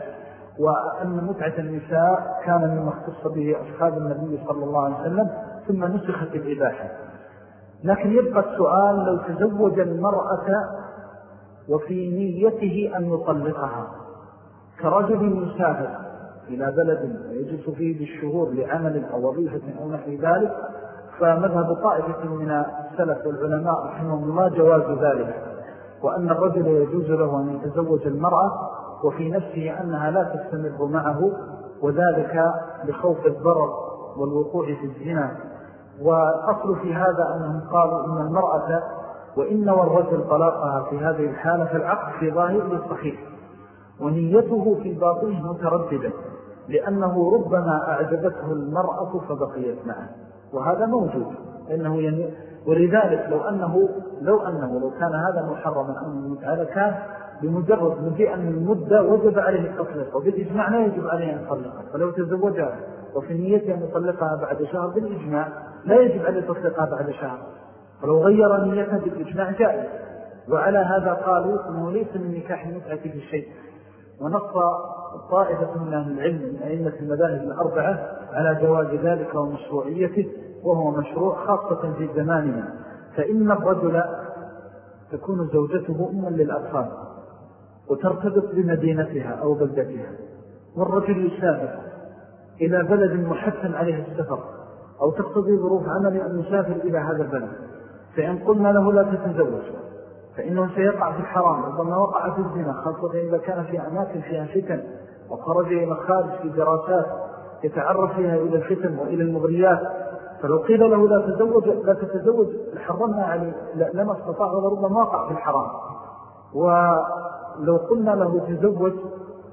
وأن متعة النساء كان مما اختص به أصحاب النبي صلى الله عليه وسلم ثم نسخت الإباحة. لكن يبقى السؤال لو تزوج المرأة وفي نيته أن يطلقها كرجل يسافر إلى بلد ويجلس فيه بالشهور لعمل أو وظيفة أو نحو ذلك فمذهب طائفة من السلف والعلماء رحمهم الله جواز ذلك وأن الرجل يجوز له أن يتزوج المرأة وفي نفسه أنها لا تستمر معه وذلك لخوف الضرر والوقوع في الزنا. وأصل في هذا أنهم قالوا إن المرأة وإن والرجل طلاقها في هذه الحالة فالعقد في ظاهره صحيح ونيته في باطنه مترددة لأنه ربما أعجبته المرأة فبقيت معه. وهذا موجود. إنه ين... ولذلك لو أنه لو أنه لو كان هذا محرما أو هذا كان بمجرد مجيئا من المدة وجب عليه التطلق وبالإجماع لا يجب عليه أن يطلقها فلو تزوجها وفي نيته أن يطلقها بعد شهر بالإجماع لا يجب عليه تطلقها بعد شهر. فلو غير نيتها بالإجماع جائز. وعلى هذا قالوا أنه ليس من نكاح المتعة في ونص طائفة من أهل العلم من أئمة المذاهب الأربعة على جواز ذلك ومشروعيته وهو مشروع خاصة في زماننا. فإن الرجل تكون زوجته أما للأطفال وترتبط بمدينتها أو بلدتها والرجل يسافر إلى بلد محسن عليه السفر أو تقتضي ظروف عمل أن يسافر إلى هذا البلد. فإن قلنا له لا تتزوج فإنه سيقع في الحرام ربما وقع في الزنا خاصة إذا كان في أماكن فيها فتن وخرج إلى الخارج في دراسات يتعرف فيها إلى الفتن وإلى المغريات. فلو قيل له لا تزوج لا تتزوج حرمنا عليه لما استطاع ولربما وقع في الحرام. ولو قلنا له تزوج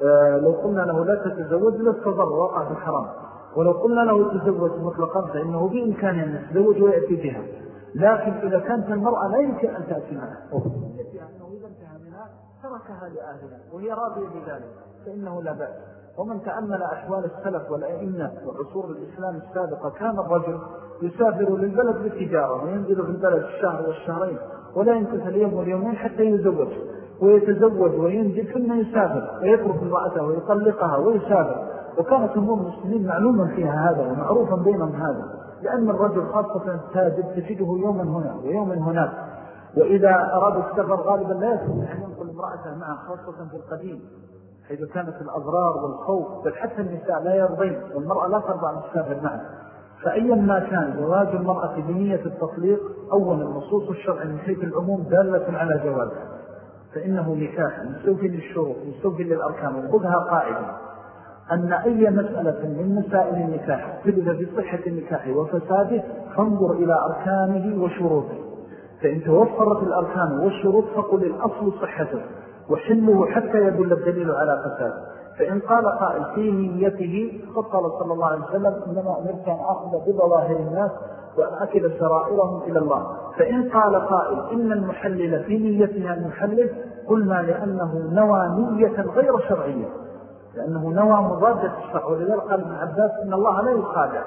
آه، لو قلنا له لا تتزوج لاستضر وقع في الحرام. ولو قلنا له تزوج مطلقا فإنه بإمكانه أن يتزوج ويأتي بها. لكن إذا كانت المرأة لا يمكن أن تأتي معها أنه إذا انتهى منها تركها لأهلها وهي راضية بذلك فإنه لا بأس. ومن تأمل أحوال السلف والأئمة وعصور الإسلام السابقة كان الرجل يسافر للبلد بالتجارة وينزل في البلد الشهر والشهرين ولا ينكث اليوم واليومين حتى يزوج. ويتزوج وينزل ثم يسافر ويترك امرأته ويطلقها ويسافر. وكانت أمور المسلمين معلوما فيها هذا ومعروفا بينهم هذا. لأن الرجل خاصة التاجر تجده يوما هنا ويوما هناك. وإذا أراد السفر غالبا لا يستطيع أن ينقل امرأته معه خاصة في القديم حيث كانت الأضرار والخوف بل حتى النساء لا يرضين والمرأة لا ترضى أن تسافر معه. فأيا ما كان زواج المرأة بنية التطليق أولا النصوص الشرع من حيث العموم دالة على جوازها. فإنه نكاح مستوفي للشروط مستوفي للأركان وخذها قائدا أن أي مسألة من مسائل النكاح تبدأ بصحة النكاح وفساده فانظر إلى أركانه وشروطه. فإن توفرت الأركان والشروط فقل الأصل صحته وحله حتى يدل الدليل على فساده. فإن قال قائل في نيته قد قال صلى الله عليه وسلم إنما أمرت أن أخذ بظواهر الناس وأكد سرائرهم إلى الله. فإن قال قائل إن المحلل في نيتها المحلل قلنا لأنه نوى نية غير شرعية. لأنه نوى مضادة الشرع ولذلك قال ابن عباس إن الله لا يخادع.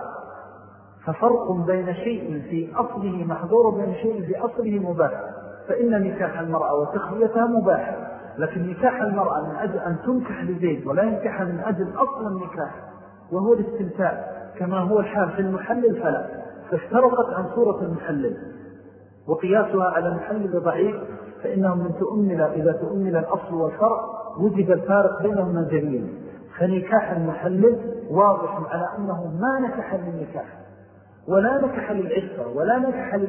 ففرق بين شيء في أصله محظور وبين شيء في أصله مباح. فإن نكاح المرأة وتخليتها مباح. لكن نكاح المرأة من أجل أن تنكح لزيد ولا ينكح من أجل أصل النكاح وهو الاستمتاع كما هو الحال في المحلل فلا فافترقت عن صورة المحلل وقياسها على المحلل ضعيف فإنه من تؤمل إذا تؤمل الأصل والفرق وجد الفارق بينهما جليل فنكاح المحلل واضح على أنه ما نكح للنكاح ولا نكح للعفة ولا نكح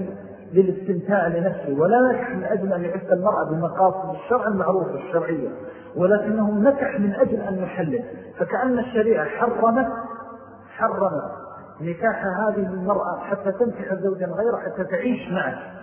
للاستمتاع لنفسه ولا نكح من أجل أن يعف المرأة بمقاصد الشرع المعروفة الشرعية ولكنه نكح من أجل أن يحلل. فكأن الشريعة حرمت حرمت نكاح هذه المرأة حتى تنكح زوجا غيره حتى تعيش معه.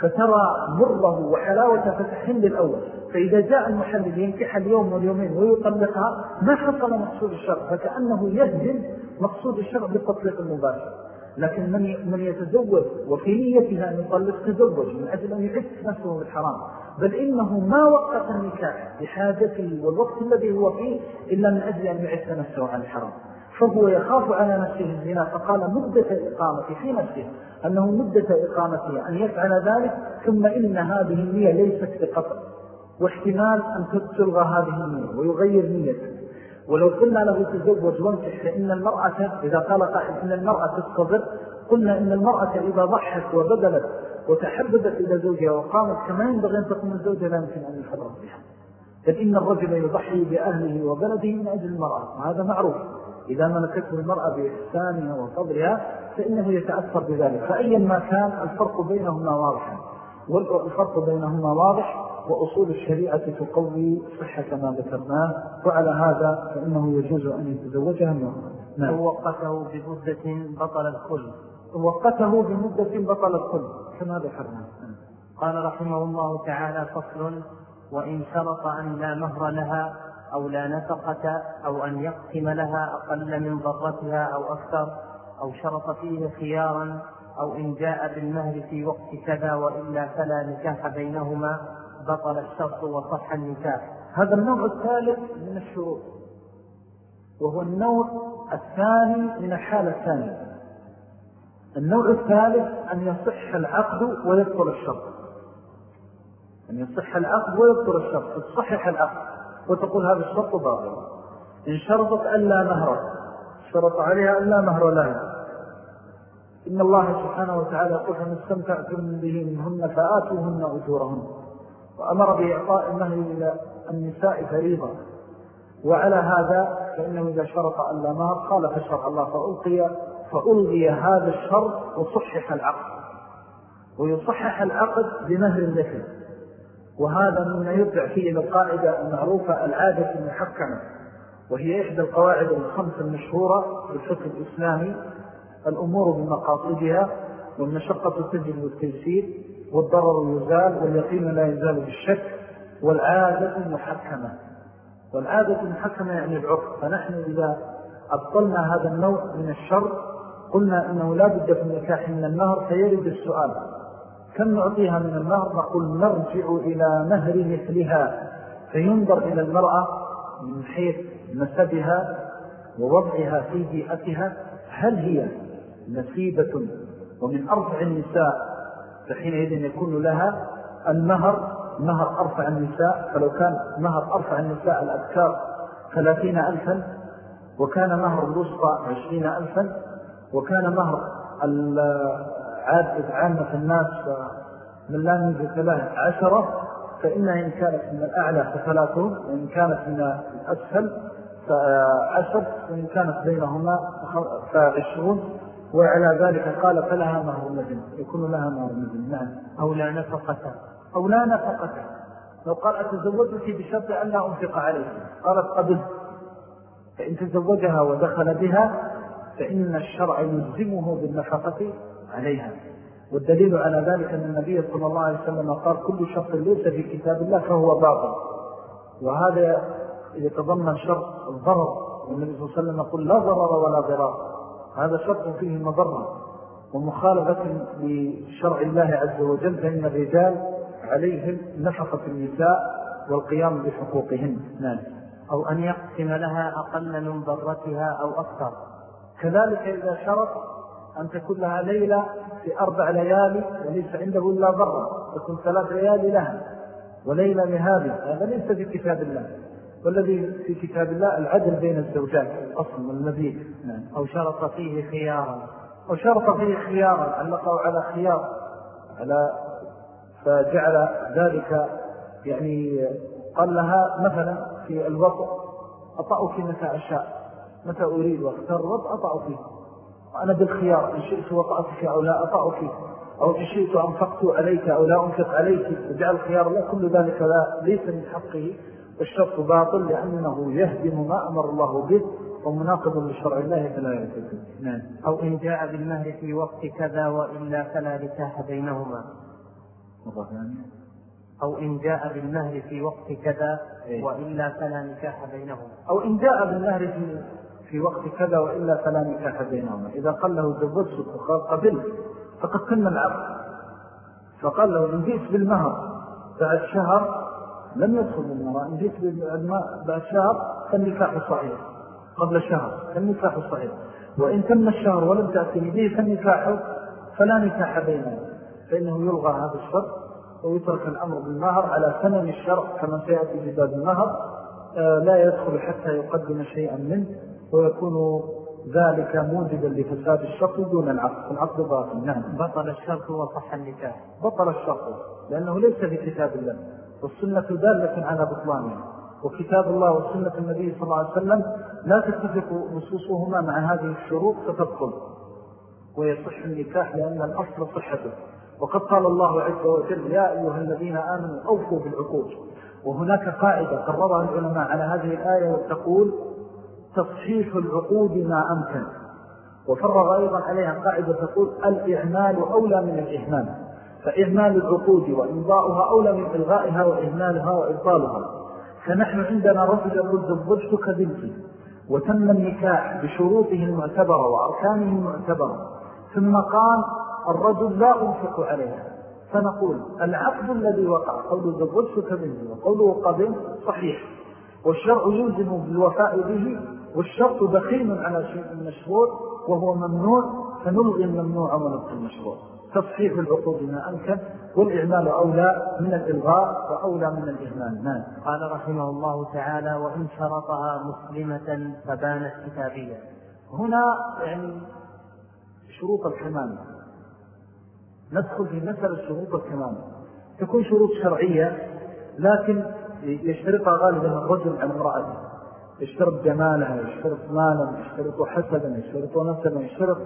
فترى مره وحلاوته فتحل الأول فإذا جاء المحلل ينكح اليوم واليومين ويطلقها ما حصل مقصود الشرع؟ فكأنه يهدم مقصود الشرع بالتطليق المباشر. لكن من من يتزوج وفي نيتها أن يطلق تزوج من أجل أن يحس نفسه بالحرام. بل إنه ما وقت النكاح بحاجته والوقت الذي هو فيه إلا من أجل أن يعس نفسه عن الحرام. فهو يخاف على نفسه الزنا فقال مدة إقامته في نفسه أنه مدة إقامته أن يفعل ذلك ثم إن هذه النية ليست بقطع واحتمال أن تلغى هذه النية ويغير نيته ولو قلنا له تزوج وانكح فإن المرأة إذا قال قائل إن المرأة تستضر قلنا إن المرأة إذا ضحت وبدلت وتحببت إلى زوجها وقامت كما ينبغي أن تقوم الزوجة لا يمكن أن يحضر بها. بل إن الرجل يضحي بأهله وبلده من أجل المرأة وهذا معروف. إذا ملكته المرأة بإحسانها وفضلها فإنه يتأثر بذلك. فأيا ما كان الفرق بينهما واضح. والفرق بينهما واضح وأصول الشريعة تقوي صحة ما ذكرناه وعلى هذا فإنه يجوز أن يتزوجها نعم. وقته بمدة بطل الكل وقته بمدة بطل الكل كما ذكرنا. قال رحمه الله تعالى فصل. وإن شرط أن لا مهر لها أو لا نفقة أو أن يقسم لها أقل من ضرتها أو أكثر أو شرط فيه خيارا أو إن جاء بالمهر في وقت كذا وإلا فلا نكاح بينهما بطل الشرط وصح النكاح. هذا النوع الثالث من الشروط. وهو النوع الثاني من الحالة الثانية. النوع الثالث أن يصح العقد ويبطل الشرط. أن يصح العقد ويبطل الشرط. تصحح العقد. وتقول هذا الشرط باطل. إن شرطت ألا مهر شرط عليها ألا مهر لها. إن الله سبحانه وتعالى يقول أن استمتعتم به منهن فآتوهن أجورهن. وأمر بإعطاء المهر إلى النساء فريضة. وعلى هذا فإنه إذا شرط ألا مهر خالف شرع الله فألقي فألغي هذا الشرط وصحح العقد. ويصحح العقد بمهر المثل وهذا مما يرجع فيه إلى القاعدة المعروفة العادة المحكمة وهي إحدى القواعد الخمس المشهورة في الفقه الإسلامي الأمور بمقاصدها والمشقة تجد التيسير والضرر يزال واليقين لا يزال بالشك والعادة المحكمة والعادة المحكمة يعني العرف. فنحن إذا أبطلنا هذا النوع من الشر قلنا أنه لا بد في النكاح من النهر فيرد السؤال. كم نعطيها من المهر نقول نرجع إلى مهر مثلها. فينظر إلى المرأة من حيث نسبها ووضعها في بيئتها. هل هي نسيبة ومن أرفع النساء؟ فحينئذ يكون لها المهر مهر أرفع النساء. فلو كان مهر أرفع النساء الأذكار ثلاثين ألفا وكان مهر الوسطى عشرين ألفا وكان مهر عامة الناس من لا نجد له عشرة فإنها إن كانت من الأعلى فثلاثون وإن كانت من الأسفل فعشر وإن كانت بينهما فعشرون. وعلى ذلك قال فلها مهر مدن يكون لها مهر مدن نعم. أو لا نفقة. أو لا نفقة. لو قال أتزوجك بشرط أن لا أنفق عليك. قالت قبل فإن تزوجها ودخل بها فإن الشرع يلزمه بالنفقة. عليها. والدليل على ذلك أن النبي صلى الله عليه وسلم قال كل شرط ليس في كتاب الله فهو باطل. وهذا يتضمن شرط الضرر. والنبي صلى الله عليه وسلم يقول لا ضرر ولا ضرار. هذا شرط فيه مضرة ومخالفة لشرع الله عز وجل فإن الرجال عليهم نفقة النساء والقيام بحقوقهن. نعم. أو أن يقسم لها أقل من ضرتها أو أكثر. كذلك إذا شرط أن تكون لها ليلة في أربع ليالي وليس عنده إلا ضرة تكون ثلاث ليالي لها. وليلة لهذه هذا ليس في كتاب الله. والذي في كتاب الله العدل بين الزوجات أصل والنبي نعم. أو شرط فيه خيارا. أو شرط فيه خيارا علقه على خيار. على فجعل ذلك يعني قال لها مثلا في الوضع أطأك متى أشاء. متى أريد وأختار الوضع أطأك وأنا بالخيار إن شئت وطأتك أو لا أطأك أو إن شئت أنفقت عليك أو لا أنفق عليك وجعل الخيار لا كل ذلك لا ليس من حقه والشرط باطل لأنه يهدم ما أمر الله به ومناقض لشرع الله فلا يتكلم نعم. أو إن جاء بالمهر في وقت كذا وإلا فلا نكاح بينهما. أو إن جاء بالمهر في وقت كذا إيه. وإلا فلا نكاح بينهما. أو إن جاء بالمهر في في وقت كذا وإلا فلا نكاح بينهما. إذا قال له زوجتك وقال قبل فقد تم العقد. فقال له إن جئت بالمهر بعد شهر لم يدخل بالمهر إن جئت بعد شهر فالنكاح صحيح قبل شهر فالنكاح صحيح. وإن تم الشهر ولم تأتي به فالنكاح فلا نكاح بينهما. فإنه يلغى هذا الشرط ويترك الأمر بالمهر على ثمن الشرع كما سيأتي في المهر آه، لا يدخل حتى يقدم شيئا منه. ويكون ذلك موجبا لفساد الشرط دون العقد. العقد باطل. نعم. بطل الشرط وصح النكاح. بطل الشرط لأنه ليس في كتاب الله. والسنة دالة على بطلانها وكتاب الله وسنة النبي صلى الله عليه وسلم لا تتفق نصوصهما مع هذه الشروط فتبطل. ويصح النكاح لأن الأصل صحته. وقد قال الله عز وجل يا أيها الذين آمنوا أوفوا بالعقود. وهناك قاعدة قررها العلماء على هذه الآية وتقول تصحيح العقود ما أمكن. وفرغ أيضا عليها قاعدة تقول الإعمال أولى من الإهمال. فإهمال العقود وإنضاؤها أولى من إلغائها وإهمالها وإبطالها. فنحن عندنا رجل يقول زوجتك بنتي وتم النكاح بشروطه المعتبرة وأركانه المعتبرة. ثم قال الرجل لا أنفق عليها. فنقول العقد الذي وقع قوله زوجتك منه وقوله قبل صحيح. والشرع يلزم بالوفاء به والشرط دخيل على شيء المشروع وهو ممنوع فنلغي الممنوع ونبقى المشروع. تصحيح العقود ما أمكن والإعمال أولى من الإلغاء وأولى من الإهمال. نعم. قال رحمه الله تعالى وإن شرطها مسلمة فبانت كتابية. هنا يعني شروط الكمال. ندخل في مسألة شروط الكمال. تكون شروط شرعية لكن يشترطها غالبا الرجل عن امرأته. يشترط جمالها يشترط مالا يشترط حسبا يشترط نسبا يشترط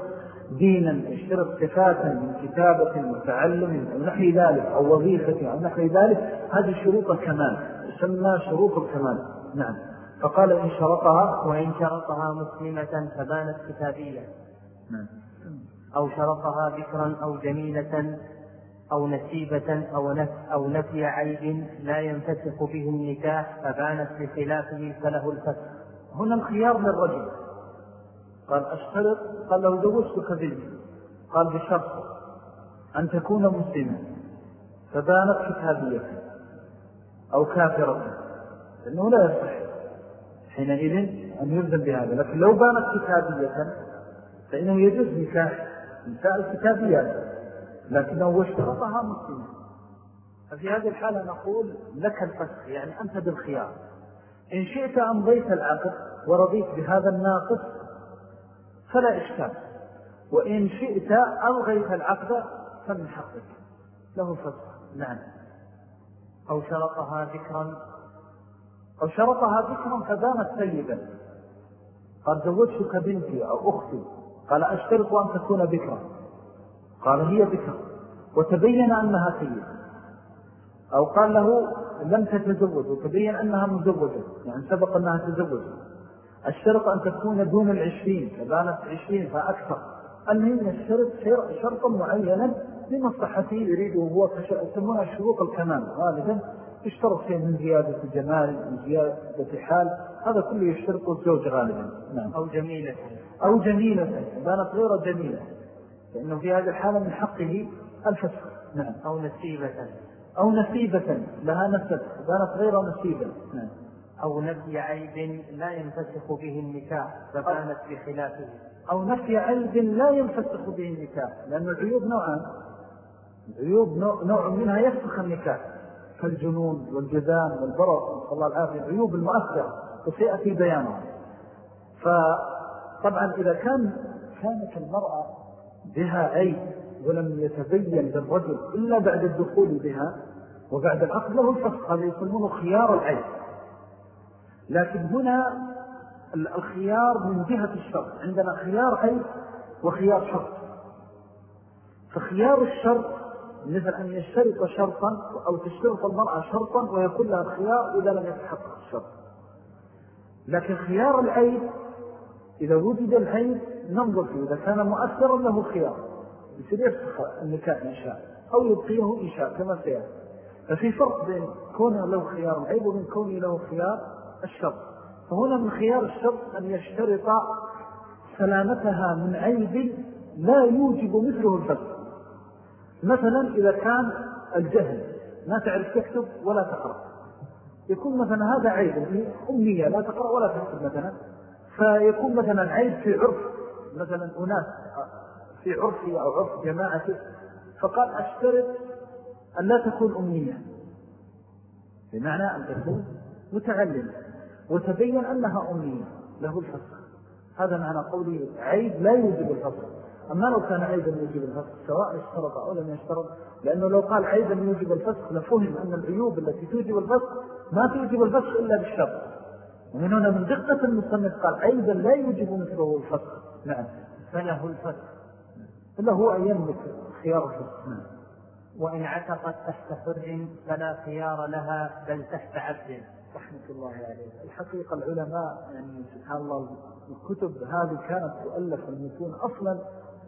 دينا يشترط صفاتا من كتابة وتعلم أو نحي ذلك أو وظيفة أو نحي ذلك. هذه شروط الكمال يسمى شروط الكمال. نعم. فقال إن شرطها وإن شرطها مسلمة فبانت كتابية. نعم. أو شرطها ذكرا أو جميلة أو نسيبة أو نف أو نفي عيب لا ينفسخ به النكاح فبانت بخلافه فله الفسخ هنا الخيار للرجل. قال أشترط قال له زوجتك بني قال بشرط أن تكون مسلمة فبانت كتابية أو كافرة لأنه لا يصح حينئذ أن يلزم بهذا. لكن لو بانت كتابية فإنه يجوز نكاح نساء الكتابيات. لكنه واشترطها مسلمة. ففي هذه الحالة نقول لك الفسخ يعني أنت بالخيار. إن شئت أمضيت العقد ورضيت بهذا الناقص فلا إشكال. وإن شئت ألغيت العقد فمن حقك. له فسخ نعم. أو شرطها ذكرا. أو شرطها ذكرا فبانت سيدا قال زوجتك بنتي أو أختي. قال أشترط أن تكون بكرا. قال هي بكرا وتبين أنها سيد أو قال له لم تتزوج وتبين أنها مزوجة يعني سبق أنها تزوجت الشرط أن تكون دون العشرين فبانت عشرين فأكثر. المهم يشترط شرطا معينا لمصلحته يريده هو يسمونها شروط الكمال. غالبا يشترط فيه من زيادة جمال من زيادة حال هذا كله يشترط الزوج غالبا. نعم. أو جميلة. أو جميلة. بانت غير جميلة. لأنه في هذه الحالة من حقه الفسخ. نعم. أو نسيبة. أو نسيبة. لها نسب بانت غير نسيبة. نعم. أو نفي عيب لا ينفسخ به النكاح فبانت بخلافه. أو نفي عيب لا ينفسخ به النكاح. لأن العيوب نوعان. العيوب نوع منها يفسخ النكاح. كالجنون والجذام والبرص صلى الله العافية. العيوب المؤثرة وسيأتي بيانها. فطبعا إذا كان كانت المرأة بها عيب ولم يتبين للرجل إلا بعد الدخول بها وبعد العقد له الفسخ هذا خيار العيب لكن هنا الخيار من جهة الشرط عندنا خيار عيب وخيار شرط فخيار الشرط مثل أن يشترط شرطا أو تشترط المرأة شرطا ويكون لها الخيار إذا لم يتحقق الشرط لكن خيار العيب إذا وجد العيب ننظر فيه إذا كان مؤثرا له خيار. يصير يفسخ النكاح إن شاء أو يبقيه إن شاء كما سيأتي. ففي فرق بين كونه له خيار العيب وبين كونه له خيار الشرط فهنا من خيار الشرط أن يشترط سلامتها من عيب لا يوجب مثله الفسخ. مثلا إذا كان الجهل ما تعرف تكتب ولا تقرأ. يكون مثلا هذا عيب أمية لا تقرأ ولا تكتب مثلا. فيكون مثلا عيب في عرف مثلا أناس في عرفي أو عرف جماعتي فقال أشترط أن لا تكون أمية. بمعنى أن تكون متعلمة وتبين أنها أمية له الفصل هذا معنى قولي عيب لا يوجب الفصل أما لو كان عيبا يوجب الفسخ سواء اشترط أو لم يشترط لأنه لو قال عيبا يوجب الفسخ لفهم أن العيوب التي توجب الفسخ ما توجب الفسخ إلا بالشرط. ومن هنا من دقة المصنف قال عيبا لا يوجب مثله الفسخ نعم. فله الفسخ إلا هو أن يملك خيار الفسخ نعم. وإن عتقت تحت حر فلا خيار لها بل تحت عبد رحمة الله عليه. الحقيقة العلماء يعني سبحان الله الكتب هذه كانت تؤلف المتون أصلا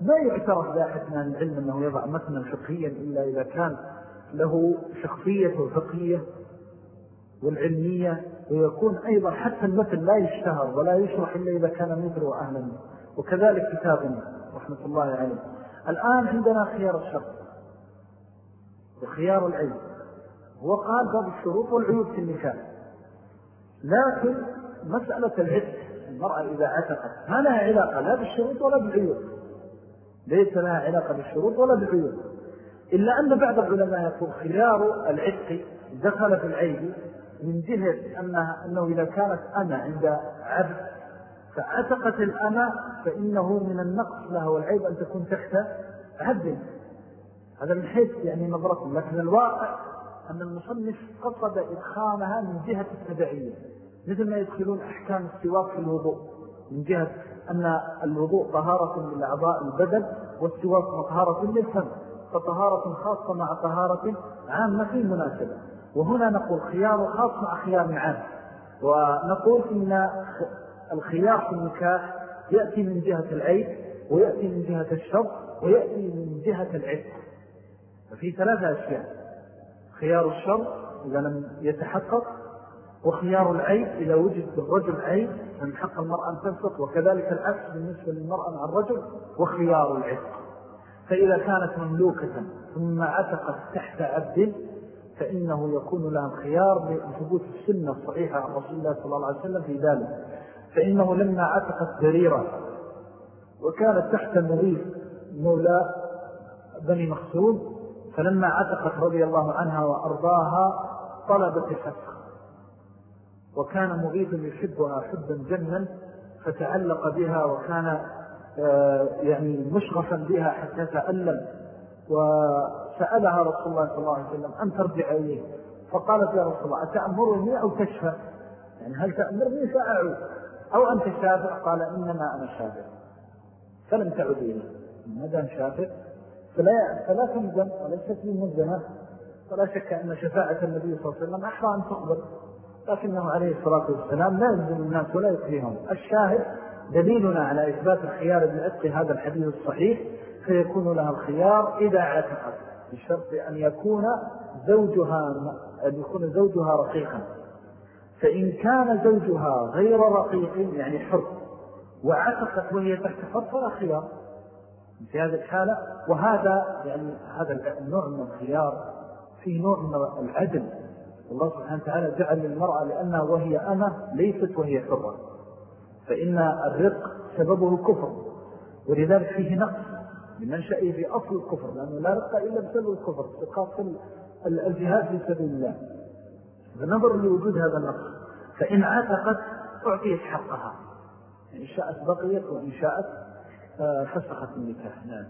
ما يعترف لاحد من العلم أنه يضع متنا فقهيا إلا إذا كان له شخصية فقهية والعلمية ويكون أيضا حتى المثل لا يشتهر ولا يشرح إلا إذا كان مثله أهلا. وكذلك كتابنا رحمة الله عليه. الآن عندنا خيار الشرط. وخيار العلم هو قال باب الشروط والعيوب في النكاح. لكن مسألة العتق المرأة إذا عتقت ما لها علاقة لا بالشروط ولا بالعيوب. ليس لها علاقة بالشروط ولا بالعيوب. إلا أن بعض العلماء يقول خيار العتق دخل في العيب من جهة أنه إذا كانت أنا عند عبد فعتقت الأنا فإنه من النقص لها والعيب أن تكون تحت عبد. هذا من حيث يعني نظرتهم. لكن الواقع أن المصنف قصد إدخالها من جهة التبعية مثل ما يدخلون أحكام السواق في الوضوء من جهة أن الوضوء طهارة للأعضاء البدن والسواك طهارة للفم فطهارة خاصة مع طهارة عامة في مناسبة وهنا نقول خيار خاص مع خيار عام. ونقول إن الخيار في النكاح يأتي من جهة العيب ويأتي من جهة الشر ويأتي من جهة العيب ففي ثلاثة أشياء. خيار الشر إذا لم يتحقق وخيار العيب إذا وجد بالرجل عيب من حق المرأة أن تنفق وكذلك العكس بالنسبة للمرأة مع الرجل وخيار العيب فإذا كانت مملوكة ثم عتقت تحت عبد فإنه يكون لها الخيار لثبوت السنة الصحيحة عن رسول الله صلى الله عليه وسلم في ذلك. فإنه لما عتقت بريرة وكانت تحت مغيث مولى بني مخصوم فلما عتقت رضي الله عنها وأرضاها طلبت الفسخ وكان مغيث يحبها حبا جما فتعلق بها وكان آه، يعني مشغفا بها حتى تألم. وسألها رسول الله صلى الله عليه وسلم أن ترجع إليه؟ فقالت يا رسول الله أتأمرني أو تشفى يعني هل تأمرني فأعود. أو أنت شافع؟ قال إنما أنا شافع. فلم تعد إليه ما دام شافع فلا, فلا تنزل وليست من فلا شك أن شفاعة النبي صلى الله عليه وسلم أحرى أن تقبل. لكنه عليه الصلاة والسلام لا ينزل الناس ولا يكريهم الشاهد دليلنا على إثبات الخيار بأسق هذا الحديث الصحيح فيكون لها الخيار إذا عتقت بشرط أن يكون زوجها أن يكون زوجها رقيقا. فإن كان زوجها غير رقيق يعني حر وعتقت وهي تحت حر فلا خيار. في هذه الحالة وهذا يعني هذا النوع من الخيار فيه نوع من العدل. الله سبحانه وتعالى جعل للمرأة لأنها وهي أنا ليست وهي حرة. فإن الرق سببه الكفر ولذلك فيه نقص. بمنشأه في أصل الكفر لأنه لا رق إلا بسبب الكفر استقاط الجهاد في سبيل الله. فنظر لوجود هذا النقص فإن عاتقت أعطيت حقها. إن شاءت بقيت وإن شاءت فسخت النكاح. نعم.